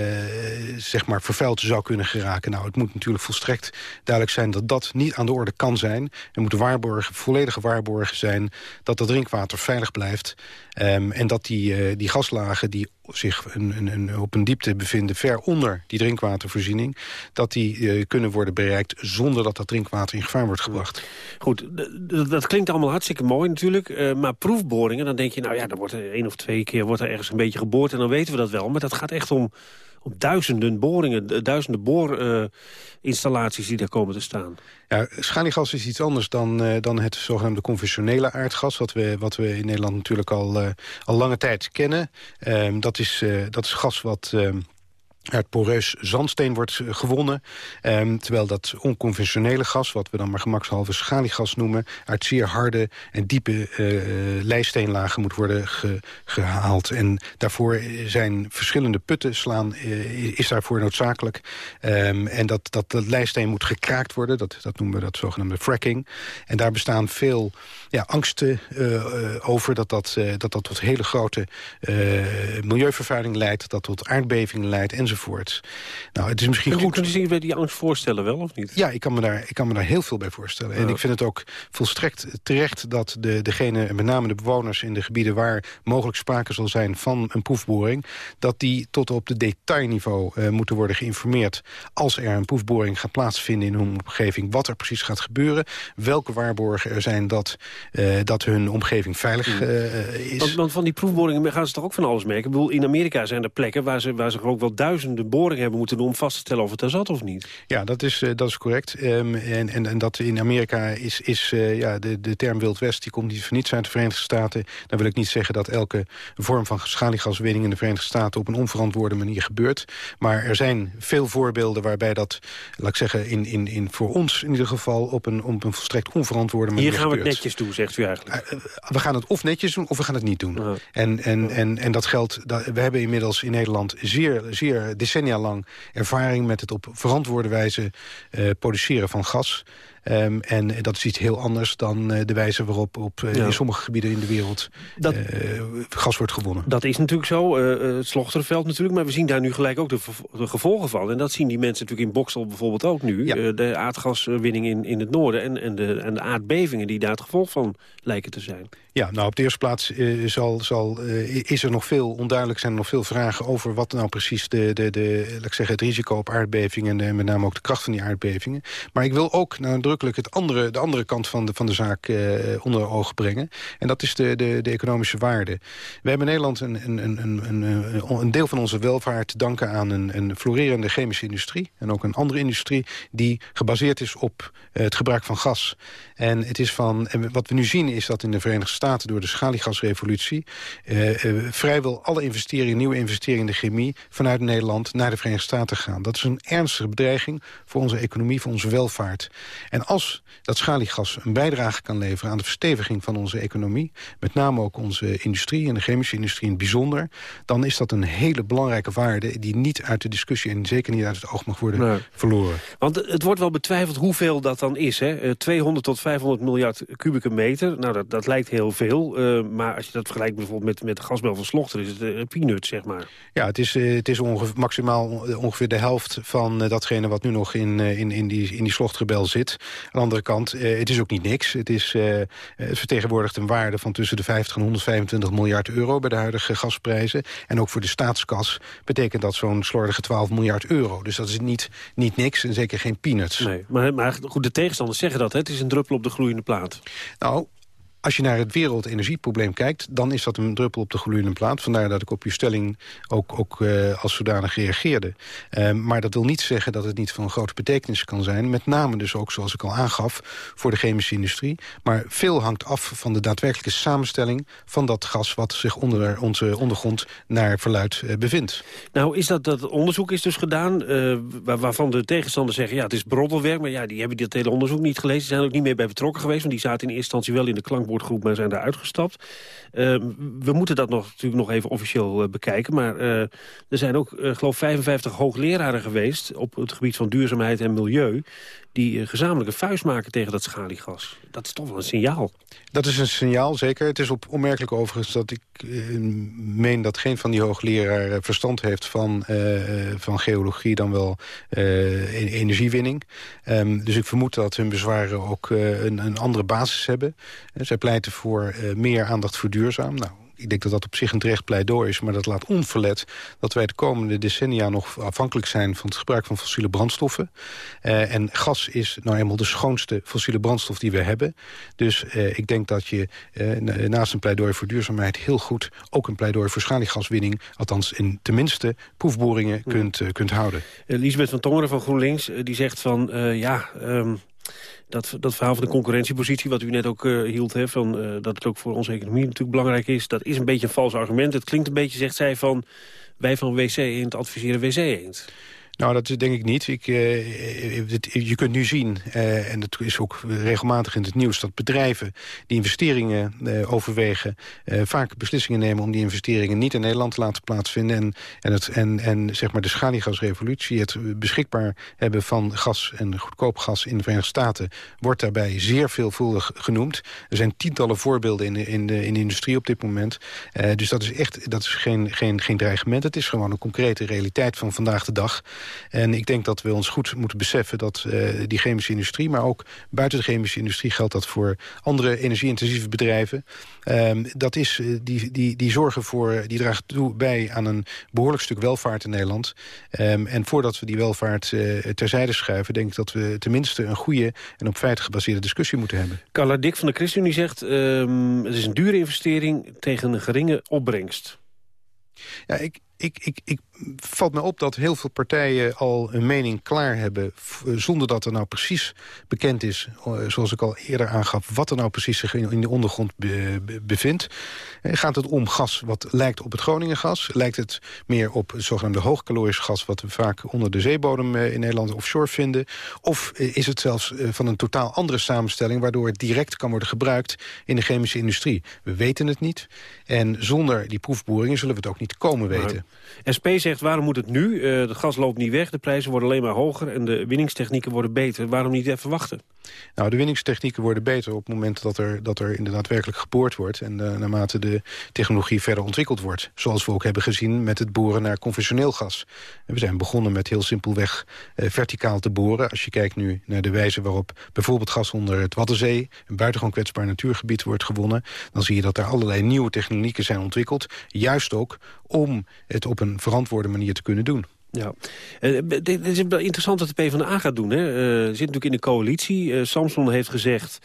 zeg maar vervuild zou kunnen geraken. Nou, het moet natuurlijk volstrekt duidelijk zijn dat dat niet aan de orde kan zijn. Er moeten waarborgen, volledige waarborgen zijn dat dat drinkwater veilig blijft. Um, en dat die, uh, die gaslagen die zich een, een, een, op een diepte bevinden ver onder die drinkwatervoorziening... dat die uh, kunnen worden bereikt zonder dat dat drinkwater in gevaar wordt gebracht. Goed, dat klinkt allemaal hartstikke mooi natuurlijk. Uh, maar proefboringen, dan denk je, nou ja, dan wordt er één of twee keer wordt er ergens een beetje geboord... en dan weten we dat wel. Maar dat gaat echt om om duizenden boringen, duizenden boorinstallaties die daar komen te staan. Ja, schaliegas is iets anders dan, uh, dan het zogenaamde conventionele aardgas... wat we, wat we in Nederland natuurlijk al, uh, al lange tijd kennen. Um, dat, is, dat is gas wat... Um, uit poreus zandsteen wordt gewonnen. Um, terwijl dat onconventionele gas, wat we dan maar gemakshalve schaliegas noemen... uit zeer harde en diepe uh, lijststeenlagen moet worden ge, gehaald. En daarvoor zijn verschillende putten slaan, uh, is daarvoor noodzakelijk. Um, en dat, dat, dat lijststeen moet gekraakt worden, dat, dat noemen we dat zogenaamde fracking. En daar bestaan veel ja, angsten over dat dat, dat dat tot hele grote milieuvervuiling leidt... dat tot aardbevingen leidt en enzovoort. Nou, het is misschien goed... Kun je zich bij die angst voorstellen wel, of niet? Ja, ik kan me daar, ik kan me daar heel veel bij voorstellen. Ja. En ik vind het ook volstrekt terecht dat de, degene, met name de bewoners in de gebieden... waar mogelijk sprake zal zijn van een proefboring... dat die tot op de detailniveau uh, moeten worden geïnformeerd... als er een proefboring gaat plaatsvinden in hun omgeving... wat er precies gaat gebeuren, welke waarborgen er zijn... dat, uh, dat hun omgeving veilig uh, is. Want, want, van die proefboringen gaan ze toch ook van alles merken? Ik bedoel, in Amerika zijn er plekken waar ze, waar ze ook wel duizend duizenden boringen hebben moeten doen... om vast te stellen of het er zat of niet. Ja, dat is, dat is correct. Ehm, en, en, en dat in Amerika is, is ja, de, de term Wild West... die komt niet van niets uit de Verenigde Staten. Dan wil ik niet zeggen dat elke vorm van schaliegaswinning... in de Verenigde Staten op een onverantwoorde manier gebeurt. Maar er zijn veel voorbeelden waarbij dat, laat ik zeggen... in, in, in voor ons in ieder geval op een, op een volstrekt onverantwoorde manier Hier gaan gebeurt. we het netjes doen, zegt u eigenlijk. we gaan het of netjes doen of we gaan het niet doen. En, en, en, en dat geldt, dat, we hebben inmiddels in Nederland zeer, zeer decennia lang ervaring met het op verantwoorde wijze uh, produceren van gas. Um, en dat is iets heel anders dan uh, de wijze waarop op, uh, Ja. in sommige gebieden in de wereld Dat- uh, gas wordt gewonnen. Dat is natuurlijk zo, eh, het Slochterveld natuurlijk. Maar we zien daar nu gelijk ook de, gevolgen van. En dat zien die mensen natuurlijk in Boksel bijvoorbeeld ook nu. Eh, de aardgaswinning in, in het noorden en, en, de, en de aardbevingen die daar het gevolg van lijken te zijn. Ja, nou op de eerste plaats eh, zal, zal, eh, is er nog veel onduidelijk zijn er nog veel vragen over wat nou precies de, de, de, laat ik zeggen, het risico op aardbevingen en eh, met name ook de kracht van die aardbevingen. Maar ik wil ook nadrukkelijk het andere, de andere kant van de, van de zaak eh, onder ogen brengen. En dat is de, de, de economische waarde. We hebben in Nederland een, een, een, een, een, deel van onze welvaart te danken aan een, een florerende chemische industrie. En ook een andere industrie die gebaseerd is op eh, het gebruik van gas. En, het is van, en wat we nu zien is dat in de Verenigde Staten door de schaliegasrevolutie... eh, vrijwel alle investeringen, nieuwe investeringen in de chemie... vanuit Nederland naar de Verenigde Staten gaan. Dat is een ernstige bedreiging voor onze economie, voor onze welvaart. En als dat schaliegas een bijdrage kan leveren aan de versteviging van onze economie... met name ook onze industrie en de chemische industrie in het bijzonder... dan is dat een hele belangrijke waarde die niet uit de discussie... en zeker niet uit het oog mag worden Nee. verloren. Want het wordt wel betwijfeld hoeveel dat dan is. Hè? Eh, 200 tot 500 miljard kubieke meter. Nou, dat, dat lijkt heel veel. eh, maar als je dat vergelijkt bijvoorbeeld met, met de gasbel van Slochter... is het een peanut, zeg maar. Ja, het is, eh, het is ongeveer, maximaal eh, ongeveer de helft van eh, datgene wat nu nog in, eh, in, in, die, in die slochtrebel zit. Aan de andere kant, eh, het is ook niet niks. Het, is, eh, het vertegenwoordigt een waarde van tussen de 50 en 125 miljard euro... bij de huidige gasprijzen. En ook voor de staatskas betekent dat zo'n slordige 12 miljard euro. Dus dat is niet, niet niks en zeker geen peanuts. Nee, maar, maar goed, de tegenstanders zeggen dat. Hè? Het is een druppel op de gloeiende plaat. Nou, als je naar het wereldenergieprobleem kijkt... dan is dat een druppel op de gloeiende plaat. Vandaar dat ik op uw stelling ook, ook uh, als zodanig reageerde. Uh, maar dat wil niet zeggen dat het niet van grote betekenis kan zijn. Met name dus ook, zoals ik al aangaf, voor de chemische industrie. Maar veel hangt af van de daadwerkelijke samenstelling... van dat gas wat zich onder onze ondergrond naar verluid uh, bevindt. Nou, is dat, dat onderzoek is dus gedaan... Waar, waarvan de tegenstanders zeggen... ja, het is broddelwerk, maar ja, die hebben dat hele onderzoek niet gelezen. Ze zijn ook niet meer bij betrokken geweest... want die zaten in eerste instantie wel in de klank maar zijn daar uitgestapt. Uh, we moeten dat nog, natuurlijk nog even officieel uh, bekijken. Maar uh, er zijn ook, geloof 55 hoogleraren geweest... op het gebied van duurzaamheid en milieu... die gezamenlijke vuist maken tegen dat schaliegas. Dat is toch wel een signaal. Dat is een signaal, zeker. Het is op opmerkelijk overigens dat ik meen dat geen van die hoogleraren verstand heeft van, van geologie dan wel energiewinning. Um, dus ik vermoed dat hun bezwaren ook een, een andere basis hebben. Zij pleiten voor uh, meer aandacht voor duurzaam. Nou, ik denk dat dat op zich een terecht pleidooi is... maar dat laat onverlet dat wij de komende decennia nog afhankelijk zijn... van het gebruik van fossiele brandstoffen. Uh, en gas is nou eenmaal de schoonste fossiele brandstof die we hebben. Dus uh, ik denk dat je uh, naast een pleidooi voor duurzaamheid... heel goed ook een pleidooi voor schaliegaswinning... althans in tenminste proefboringen kunt, kunt houden. Elisabeth van Tongeren van GroenLinks die zegt van... ja... Um dat, dat verhaal van de concurrentiepositie, wat u net ook uh, hield... Van, uh, dat het ook voor onze economie natuurlijk belangrijk is... dat is een beetje een vals argument. Het klinkt een beetje, zegt zij, van wij van WC Eend adviseren WC Eend. Nou, dat denk ik niet. Ik, uh, het, je kunt nu zien, uh, en dat is ook regelmatig in het nieuws... dat bedrijven die investeringen overwegen... vaak beslissingen nemen om die investeringen niet in Nederland te laten plaatsvinden. En, en, het, en, en zeg maar de schaliegasrevolutie, het beschikbaar hebben van gas en goedkoop gas in de Verenigde Staten... wordt daarbij zeer veelvuldig genoemd. Er zijn tientallen voorbeelden in de, in de, in de industrie op dit moment. dus dat is echt dat is geen, geen, geen dreigement. Het is gewoon een concrete realiteit van vandaag de dag... En ik denk dat we ons goed moeten beseffen dat uh, die chemische industrie... maar ook buiten de chemische industrie geldt dat voor andere energie-intensieve bedrijven. Um, dat is, uh, die, die, die zorgen voor, die dragen toe bij aan een behoorlijk stuk welvaart in Nederland. Um, en voordat we die welvaart uh, terzijde schuiven... denk ik dat we tenminste een goede en op feiten gebaseerde discussie moeten hebben. Carla Dik van de ChristenUnie zegt... Um, het is een dure investering tegen een geringe opbrengst. Ja, ik, ik, ik, ik valt me op dat heel veel partijen al een mening klaar hebben... zonder dat er nou precies bekend is, zoals ik al eerder aangaf... wat er nou precies zich in de ondergrond bevindt. Gaat het om gas wat lijkt op het Groningengas? Lijkt het meer op zogenaamde hoogkalorisch gas... wat we vaak onder de zeebodem in Nederland offshore vinden? Of is het zelfs van een totaal andere samenstelling... waardoor het direct kan worden gebruikt in de chemische industrie? We weten het niet. En zonder die proefboringen zullen we het ook niet komen weten. SP zegt, waarom moet het nu? Uh, het gas loopt niet weg, de prijzen worden alleen maar hoger... en de winningstechnieken worden beter. Waarom niet even wachten? Nou, de winningstechnieken worden beter op het moment dat er, dat er inderdaad werkelijk geboord wordt... en uh, naarmate de technologie verder ontwikkeld wordt. Zoals we ook hebben gezien met het boren naar conventioneel gas. we zijn begonnen met heel simpelweg uh, verticaal te boren. Als je kijkt nu naar de wijze waarop bijvoorbeeld gas onder het Waddenzee... een buitengewoon kwetsbaar natuurgebied wordt gewonnen... dan zie je dat er allerlei nieuwe technieken zijn ontwikkeld. Juist ook om het op een verantwoorde manier te kunnen doen. Ja, het is interessant wat de PvdA gaat doen. Hè? Uh, zit natuurlijk in de coalitie. Uh, Samson heeft gezegd...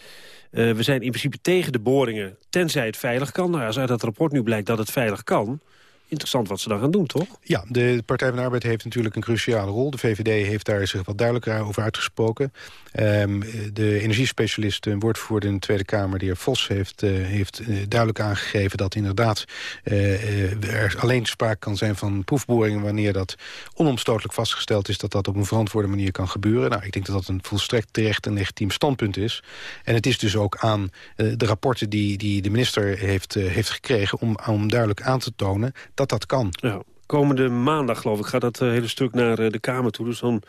we zijn in principe tegen de boringen, tenzij het veilig kan. Nou, als uit dat rapport nu blijkt dat het veilig kan interessant wat ze dan gaan doen, toch? Ja, de Partij van de Arbeid heeft natuurlijk een cruciale rol. De VVD heeft daar zich wat duidelijker over uitgesproken. Um, de energiespecialist, een woordvoerder in de Tweede Kamer, de heer Vos... heeft, uh, heeft uh, duidelijk aangegeven dat inderdaad er alleen sprake kan zijn van proefboringen... wanneer dat onomstotelijk vastgesteld is dat dat op een verantwoorde manier kan gebeuren. Nou, ik denk dat dat een volstrekt terecht en legitiem standpunt is. En het is dus ook aan de rapporten die, die de minister heeft, heeft gekregen... Om, om duidelijk aan te tonen dat dat kan. Ja. Komende maandag, geloof ik, gaat dat uh, hele stuk naar uh, de Kamer toe. Dus dan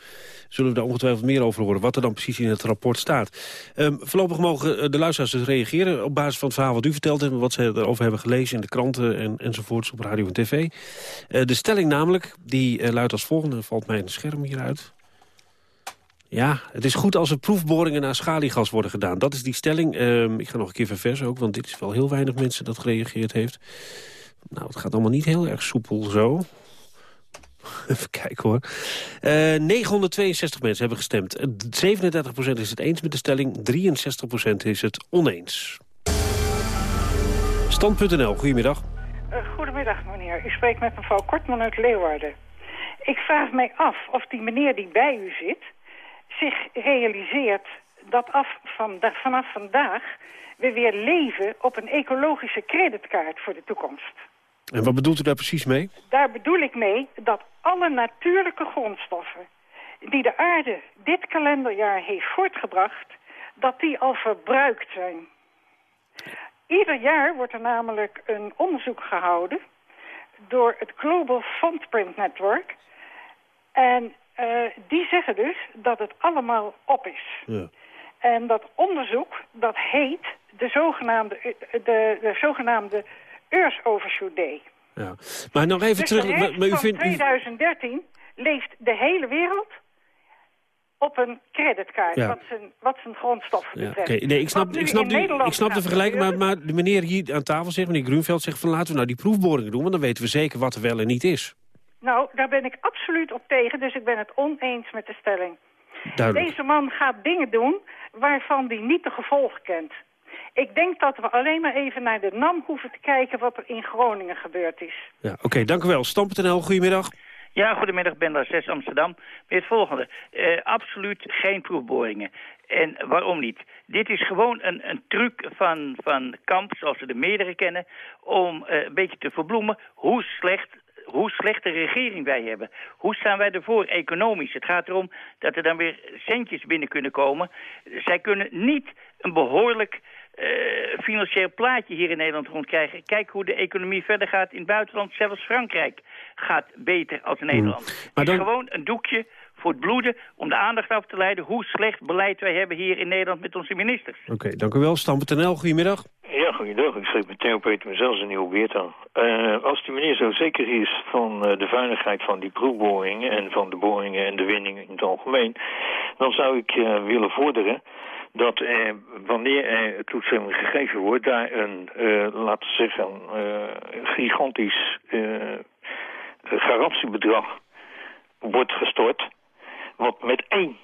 zullen we daar ongetwijfeld meer over horen... wat er dan precies in het rapport staat. Um, voorlopig mogen uh, de luisteraars dus reageren... op basis van het verhaal wat u verteld hebt... wat ze erover hebben gelezen in de kranten en, enzovoorts op radio en tv. de stelling namelijk, die luidt als volgende... valt mij een scherm hieruit. Ja, het is goed als er proefboringen naar schaliegas worden gedaan. Dat is die stelling. Um, ik ga nog een keer verversen ook, want dit is wel heel weinig mensen dat gereageerd heeft. Nou, het gaat allemaal niet heel erg soepel zo. Even kijken hoor. Uh, eh, 962 mensen hebben gestemd. 37% is het eens met de stelling, 63% is het oneens. Stand.nl, goedemiddag. Uh, goedemiddag meneer, u spreekt met mevrouw Kortman uit Leeuwarden. Ik vraag mij af of die meneer die bij u zit... zich realiseert dat af van, vanaf vandaag we weer leven op een ecologische creditkaart voor de toekomst. En wat bedoelt u daar precies mee? Daar bedoel ik mee dat alle natuurlijke grondstoffen... die de aarde dit kalenderjaar heeft voortgebracht... dat die al verbruikt zijn. Ieder jaar wordt er namelijk een onderzoek gehouden... door het Global Footprint Network... En uh, die zeggen dus dat het allemaal op is. Ja. En dat onderzoek, dat heet de zogenaamde, de, de zogenaamde Earth Overshoot Day. Ja. Maar nog even dus terug... Maar u vindt, 2013 leeft de hele wereld op een creditkaart, ja. wat, zijn, wat zijn grondstoffen ja, betreft. Nee, ik snap, ik snap, die, ik snap de vergelijking, maar, maar, de meneer hier aan tafel zegt, meneer Grunveld zegt van laten we nou die proefboringen doen, want dan weten we zeker wat er wel en niet is. Nou, daar ben ik absoluut op tegen, dus ik ben het oneens met de stelling. Duidelijk. Deze man gaat dingen doen waarvan hij niet de gevolgen kent. Ik denk dat we alleen maar even naar de NAM hoeven te kijken wat er in Groningen gebeurd is. Ja, Oké, dank u wel. Stam.nl, goedemiddag. Ja, goedemiddag, ben daar 6 Amsterdam. Met het volgende. Uh, absoluut geen proefboringen. En waarom niet? Dit is gewoon een, een truc van, van Kamp, zoals we de meerdere kennen... om uh, een beetje te verbloemen hoe slecht hoe slechte regering wij hebben. Hoe staan wij ervoor economisch? Het gaat erom dat er dan weer centjes binnen kunnen komen. Zij kunnen niet een behoorlijk uh, financieel plaatje hier in Nederland rondkrijgen. Kijk hoe de economie verder gaat in het buitenland. Zelfs Frankrijk gaat beter als Nederland. Hmm. Maar dan... Het is gewoon een doekje voor het bloeden om de aandacht af te leiden... hoe slecht beleid wij hebben hier in Nederland met onze ministers. Oké, dank u wel. Stam.nl, goedemiddag. Ja, goeiedag. Ik schreef met Theo Peter mezelf een nieuwe beert aan. Uh, als die meneer zo zeker is van uh, de veiligheid van die proefboringen... en van de boringen en de winningen in het algemeen... dan zou ik uh, willen vorderen dat eh, wanneer er toestemming gegeven wordt... daar een, uh, laten we zeggen, uh, gigantisch garantiebedrag wordt gestort... wat met één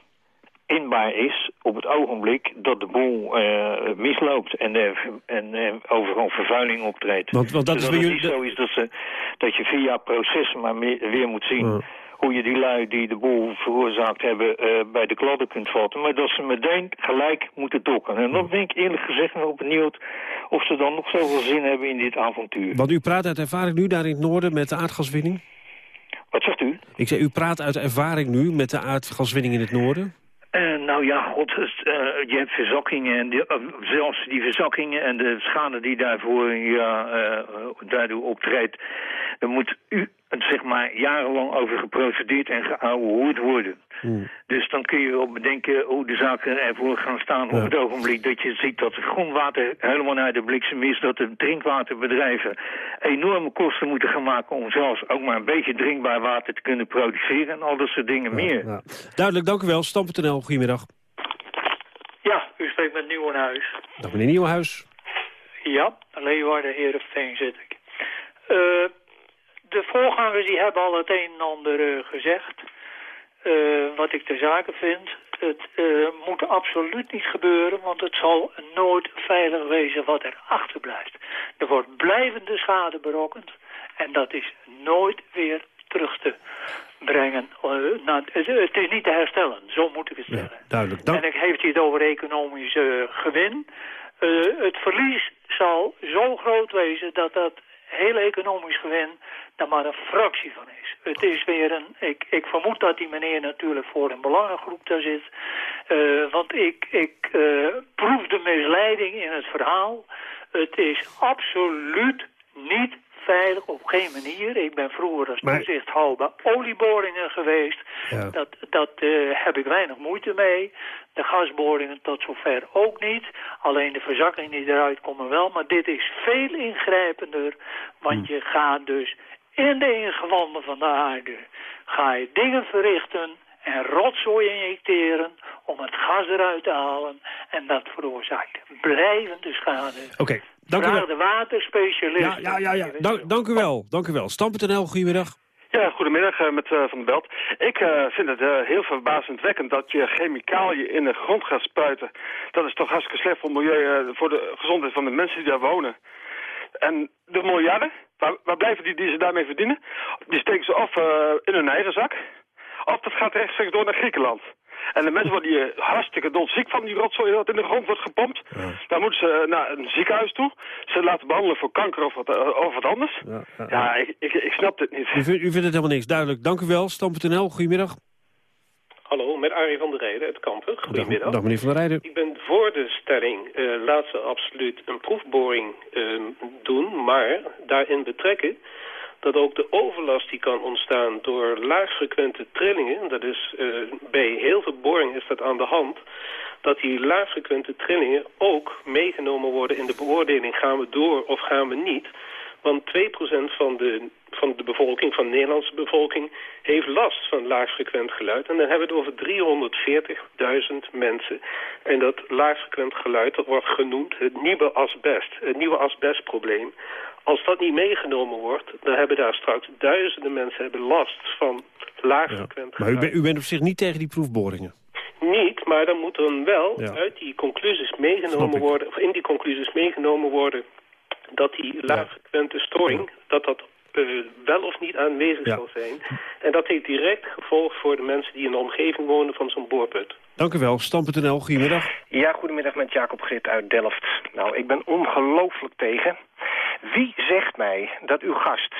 inbaar is op het ogenblik dat de boel eh, misloopt en, eh, en eh, overal vervuiling optreedt. Want, want dat Dus is bij jullie... niet zo is dat, ze, dat je via processen maar weer moet zien... hoe je die lui die de boel veroorzaakt hebben bij de kladden kunt vatten. Maar dat ze meteen gelijk moeten dokken. En dan ben ik eerlijk gezegd wel benieuwd of ze dan nog zoveel zin hebben in dit avontuur. Want u praat uit ervaring nu daar in het noorden met de aardgaswinning? Wat zegt u? Ik zei, u praat uit ervaring nu met de aardgaswinning in het noorden? Eh, nou ja, god, eh, je hebt verzakkingen en die, eh, zelfs die verzakkingen en de schade die daarvoor ja, daardoor optreedt, daar moet u zeg maar jarenlang over geprocedeerd en geouwehoerd worden. Dus dan kun je wel bedenken hoe de zaken ervoor gaan staan op het ogenblik dat je ziet dat het grondwater helemaal naar de bliksem is, dat de drinkwaterbedrijven enorme kosten moeten gaan maken om zelfs ook maar een beetje drinkbaar water te kunnen produceren en al dat soort dingen meer. Ja. Duidelijk, dank u wel. Stam.nl, goedemiddag. Ja, u spreekt met Nieuwenhuis. Dag meneer Nieuwenhuis. Ja, Leeuwarden, Heerenveen zit ik. Eh, de voorgangers die hebben al het een en ander eh, gezegd. Eh, wat ik ter zake vind. Het eh, moet absoluut niet gebeuren, want het zal nooit veilig wezen wat er achterblijft. Er wordt blijvende schade berokkend en dat is nooit weer terug te brengen. Nou, het, het is niet te herstellen, zo moet ik het zeggen. Duidelijk. Dank. En ik heeft hij het over economisch gewin. Het verlies zal zo groot wezen dat dat hele economisch gewin daar maar een fractie van is. Het is weer een... Ik, ik vermoed dat die meneer natuurlijk voor een belangengroep daar zit. Eh, want ik, ik eh, proef de misleiding in het verhaal. Het is absoluut niet veilig op geen manier. Ik ben vroeger als Maar- toezichthouder olieboringen geweest. Ja. Dat, dat eh, heb ik weinig moeite mee. De gasboringen tot zover ook niet. Alleen de verzakkingen die eruit komen wel. Maar dit is veel ingrijpender. Want je gaat dus in de ingewanden van de aarde... ga je dingen verrichten en rotzooi injecteren... om het gas eruit te halen. En dat veroorzaakt blijvende schade. Oké, dank u wel. de waterspecialist. Ja, ja, ja. ja. Dank, dank u wel. Dank u wel. Stam.nl, goedemiddag. Ja, goedemiddag eh, met eh, Van der Belt. Ik eh, vind het heel verbazendwekkend dat je chemicaliën in de grond gaat spuiten. Dat is toch hartstikke slecht voor, milieu, voor de gezondheid van de mensen die daar wonen. En de miljarden, waar, waar blijven die die ze daarmee verdienen? Die steken ze of in hun eigen zak, of dat gaat rechtstreeks door naar Griekenland. En de mensen worden hier hartstikke doodziek van die rotzooi dat in de grond wordt gepompt. Dan moeten ze naar een ziekenhuis toe. Ze laten behandelen voor kanker of wat, eh, of wat anders. Ja, ik, ik, ik snap dit niet. U vindt, u vindt het helemaal niks. Duidelijk. Dank u wel. Stam.nl, goedemiddag. Hallo, met Arie van der Rijden, het Kampen. Goedemiddag. Dag meneer Van der Rijden. Ik ben voor de stelling, eh laat ze absoluut een proefboring eh, doen, maar daarin betrekken dat ook de overlast die kan ontstaan door laagfrequente trillingen, dat is eh, bij heel veel boringen is dat aan de hand, dat die laagfrequente trillingen ook meegenomen worden in de beoordeling, gaan we door of gaan we niet. Want 2% van de, van de bevolking, van de Nederlandse bevolking, heeft last van laagfrequent geluid. En dan hebben we het over 340.000 mensen. En dat laagfrequent geluid, dat wordt genoemd het nieuwe asbest. Het nieuwe asbestprobleem. Als dat niet meegenomen wordt, dan hebben daar straks duizenden mensen hebben last van laagfrequent Maar u, bent- u bent op zich niet tegen die proefboringen. niet, maar dan moet dan wel Ja. uit die conclusies meegenomen worden, of in die conclusies meegenomen worden, dat die laagfrequente storing, dat dat eh, wel of niet aanwezig Ja. zal zijn. En dat heeft direct gevolg voor de mensen die in de omgeving wonen van zo'n boorput. Dank u wel. Stam.nl, goedemiddag. Ja, goedemiddag met Jacob Grit uit Delft. Nou, ik ben ongelooflijk tegen. Wie zegt mij dat uw gast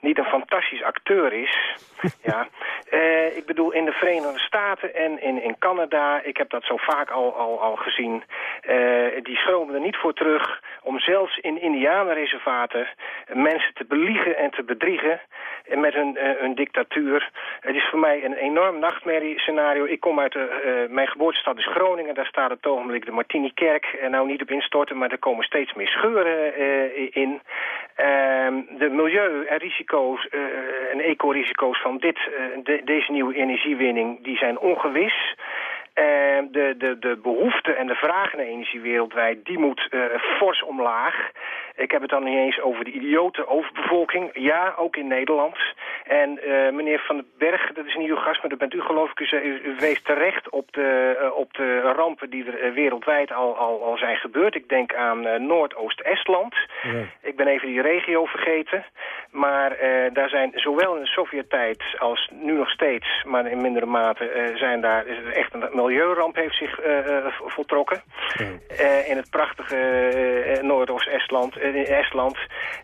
niet een fantastisch acteur is? ja, eh, ik bedoel in de Verenigde Staten en in, in Canada, ik heb dat zo vaak al, al, al gezien. Eh, die schromen er niet voor terug om zelfs in indianenreservaten mensen te beliegen en te bedriegen en met hun, eh, hun dictatuur. Het is voor mij een enorm nachtmerriescenario. Ik kom uit de, mijn geboortestad is Groningen. Daar staat het ogenblik de Martini-kerk. En nou niet op instorten, maar er komen steeds meer scheuren in. Ehm, de milieu- en risico's eh, en ecorisico's van dit, eh, de- deze nieuwe energiewinning, die zijn ongewis. De, de, de behoefte en de vraag naar energie wereldwijd, die moet eh, fors omlaag. Ik heb het dan niet eens over de idiote overbevolking. Ja, ook in Nederland. En eh, meneer Van den Berg, dat is niet uw gast, maar dat bent u geloof ik. U, wees terecht op de, eh, op de rampen die er eh, wereldwijd al, al, al zijn gebeurd. Ik denk aan Noordoost-Estland. Ik ben even die regio vergeten. Maar daar zijn zowel in de Sovjet-tijd als nu nog steeds, maar in mindere mate, zijn daar echt een milieuramp heeft zich voltrokken. Eh, in het prachtige Noordoost-Estland. In Estland.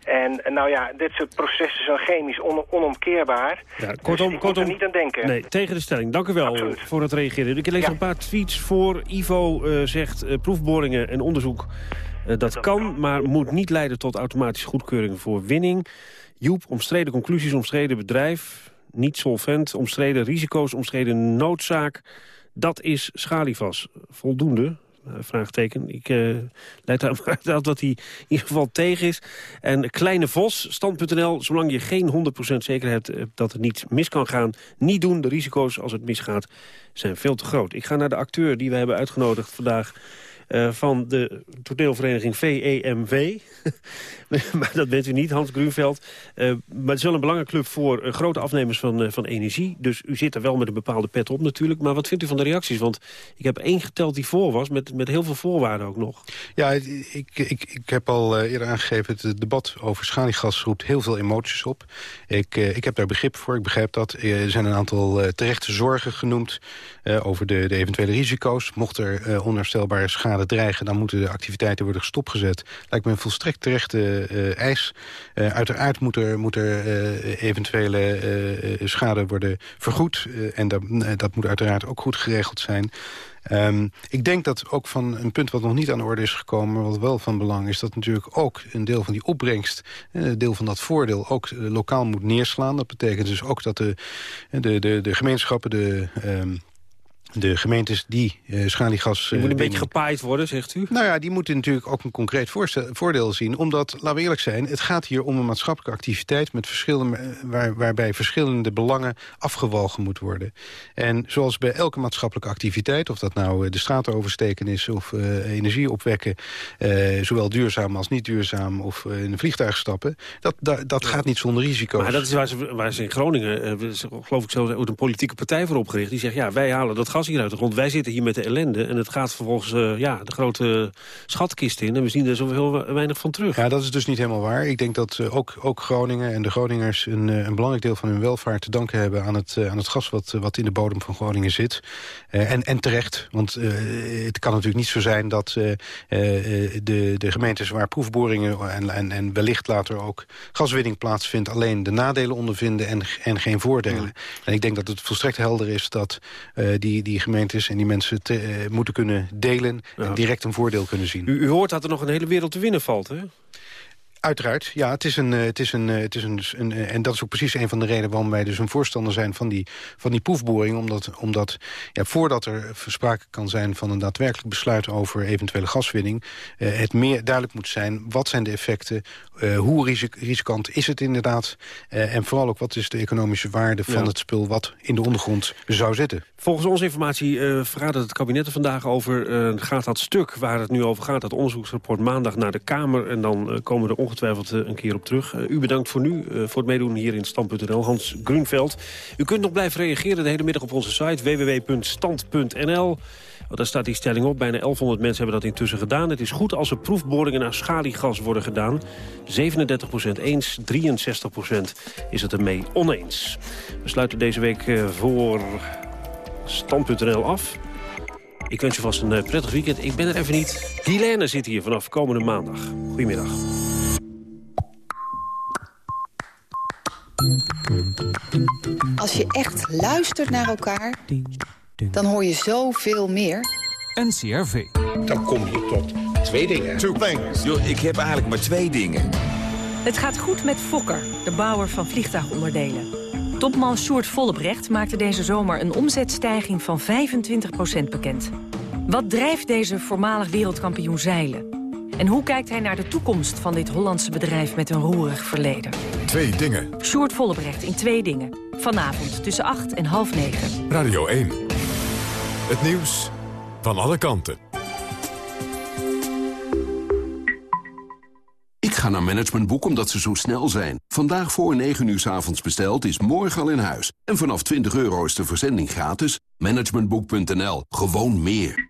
En nou ja, dit soort processen zijn chemisch on- onontkeerbaar. Ja, Dus kortom, moet kortom er niet aan denken. Nee, tegen de stelling. Dank u wel voor het reageren. Ik lees een paar tweets voor. Ivo eh, zegt eh, proefboringen en onderzoek. eh, dat kan, maar moet niet leiden tot automatische goedkeuring voor winning. Joep, omstreden conclusies, omstreden bedrijf. Niet solvent, omstreden risico's, omstreden noodzaak. Dat is schaliegas. Voldoende? Eh, vraagteken. Ik eh leid daar uit dat hij in ieder geval tegen is. En Kleine Vos, stand.nl, zolang je geen 100% zekerheid hebt dat het niet mis kan gaan, niet doen. De risico's als het misgaat zijn veel te groot. Ik ga naar de acteur die we hebben uitgenodigd vandaag eh, van de toneelvereniging VEMV. maar dat bent u niet, Hans Grunveld. Eh, maar het is wel een belangrijke club voor eh, grote afnemers van, van energie. Dus u zit er wel met een bepaalde pet op natuurlijk. Maar wat vindt u van de reacties? Want ik heb één geteld die voor was, met, met heel veel voorwaarden ook nog. Ja, ik, ik, ik heb al eerder aangegeven... het debat over schaliegas roept heel veel emoties op. Ik, ik heb daar begrip voor, ik begrijp dat. Er zijn een aantal terechte zorgen genoemd... over de, de eventuele risico's. Mocht er onherstelbare schade dreigen... dan moeten de activiteiten worden stopgezet. Lijkt me een volstrekt terechte eh, eis. Eh, uiteraard moet er, moet er eh, eventuele schade worden vergoed. En dat, dat moet uiteraard ook goed geregeld zijn... Ehm, ik denk dat ook van een punt wat nog niet aan de orde is gekomen... wat wel van belang is, dat natuurlijk ook een deel van die opbrengst... een deel van dat voordeel ook lokaal moet neerslaan. Dat betekent dus ook dat de, de, de, de gemeenschappen... de ehm, de gemeentes die eh schaliegas... Die moet eh, een beetje gepaaid worden, zegt u? nou ja, die moeten natuurlijk ook een concreet voordeel zien. Omdat, laten we eerlijk zijn, het gaat hier om een maatschappelijke activiteit... Met verschillende, eh, waar, waarbij verschillende belangen afgewogen moet worden. En zoals bij elke maatschappelijke activiteit... of dat nou de straat oversteken is of eh, energie opwekken... zowel duurzaam als niet duurzaam of in een vliegtuig stappen... dat, dat, gaat niet zonder risico's. Maar dat is waar ze, waar ze in Groningen, geloof ik, zo een politieke partij voor opgericht. Die zegt, ja, wij halen dat gas hier uit de grond. Wij zitten hier met de ellende. En het gaat vervolgens eh, ja, de grote schatkist in. En we zien er zoveel weinig van terug. Ja, dat is dus niet helemaal waar. Ik denk dat eh, ook, ook Groningen en de Groningers... Een, eh, een belangrijk deel van hun welvaart te danken hebben... aan het, aan het gas wat, wat in de bodem van Groningen zit. En, en terecht, want het kan natuurlijk niet zo zijn... dat de, de gemeentes waar proefboringen en, en, en wellicht later ook gaswinning plaatsvindt... alleen de nadelen ondervinden en, en geen voordelen. En ik denk dat het volstrekt helder is dat die, die gemeentes en die mensen... te- eh, moeten kunnen delen en direct een voordeel kunnen zien. U, u hoort dat er nog een hele wereld te winnen valt, hè? Uiteraard, ja, het is een, eh, het is een, eh, het is een, een, eh, en dat is ook precies een van de redenen waarom wij dus een voorstander zijn van die, van die proefboring, omdat, omdat ja, voordat er sprake kan zijn van een daadwerkelijk besluit over eventuele gaswinning, eh, het meer duidelijk moet zijn wat zijn de effecten, eh, hoe risic risicant is het inderdaad, eh, en vooral ook wat is de economische waarde van Ja. het spul wat in de ondergrond zou zitten. Volgens onze informatie eh het kabinet er vandaag over. gaat dat stuk waar het nu over gaat, dat onderzoeksrapport maandag naar de Kamer. En dan komen er ongetwijfeld eh, een keer op terug. Eh, u bedankt voor nu, eh, voor het meedoen hier in Stand.nl. Hans Grunveld. U kunt nog blijven reageren de hele middag op onze site www.stand.nl. Want daar staat die stelling op. Bijna 1100 mensen hebben dat intussen gedaan. Het is goed als er proefboringen naar schaliegas worden gedaan. 37% eens, 63% is het ermee oneens. We sluiten deze week voor Stand.nl af. Ik wens je vast een prettig weekend. Ik ben er even niet. Guilaine zit hier vanaf komende maandag. Goedemiddag. Als je echt luistert naar elkaar, dan hoor je zoveel meer. NCRV. Dan kom je tot twee dingen. Two things. Yo, ik heb eigenlijk maar twee dingen. Het gaat goed met Fokker, de bouwer van vliegtuigonderdelen. Topman Sjoerd Vollebrecht maakte deze zomer een omzetstijging van 25% bekend. Wat drijft deze voormalig wereldkampioen zeilen? En hoe kijkt hij naar de toekomst van dit Hollandse bedrijf met een roerig verleden? Twee dingen. Sjoerd Vollebrecht in twee dingen. Vanavond tussen 8 en half 9. Radio 1. Het nieuws van alle kanten. Ik ga naar Managementboek omdat ze zo snel zijn. Vandaag voor 9 uur s avonds besteld is morgen al in huis. En vanaf 20 euro is de verzending gratis. Managementboek.nl. Gewoon meer.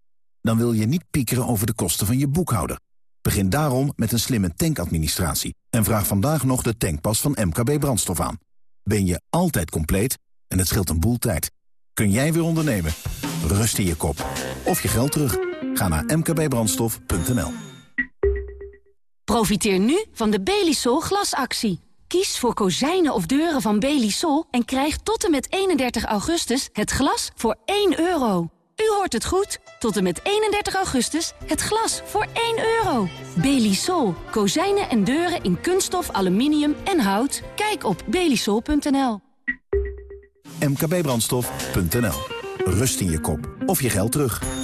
Dan wil je niet piekeren over de kosten van je boekhouder. Begin daarom met een slimme tankadministratie. En vraag vandaag nog de tankpas van MKB Brandstof aan. Ben je altijd compleet en het scheelt een boel tijd. Kun jij weer ondernemen? Rust in je kop. Of je geld terug. Ga naar mkbbrandstof.nl Profiteer nu van de Belisol glasactie. Kies voor kozijnen of deuren van Belisol en krijg tot en met 31 augustus het glas voor 1 euro. U hoort het goed. Tot en met 31 augustus het glas voor 1 euro. Belisol. Kozijnen en deuren in kunststof, aluminium en hout. Kijk op belisol.nl. mkbbrandstof.nl Rust in je kop of je geld terug.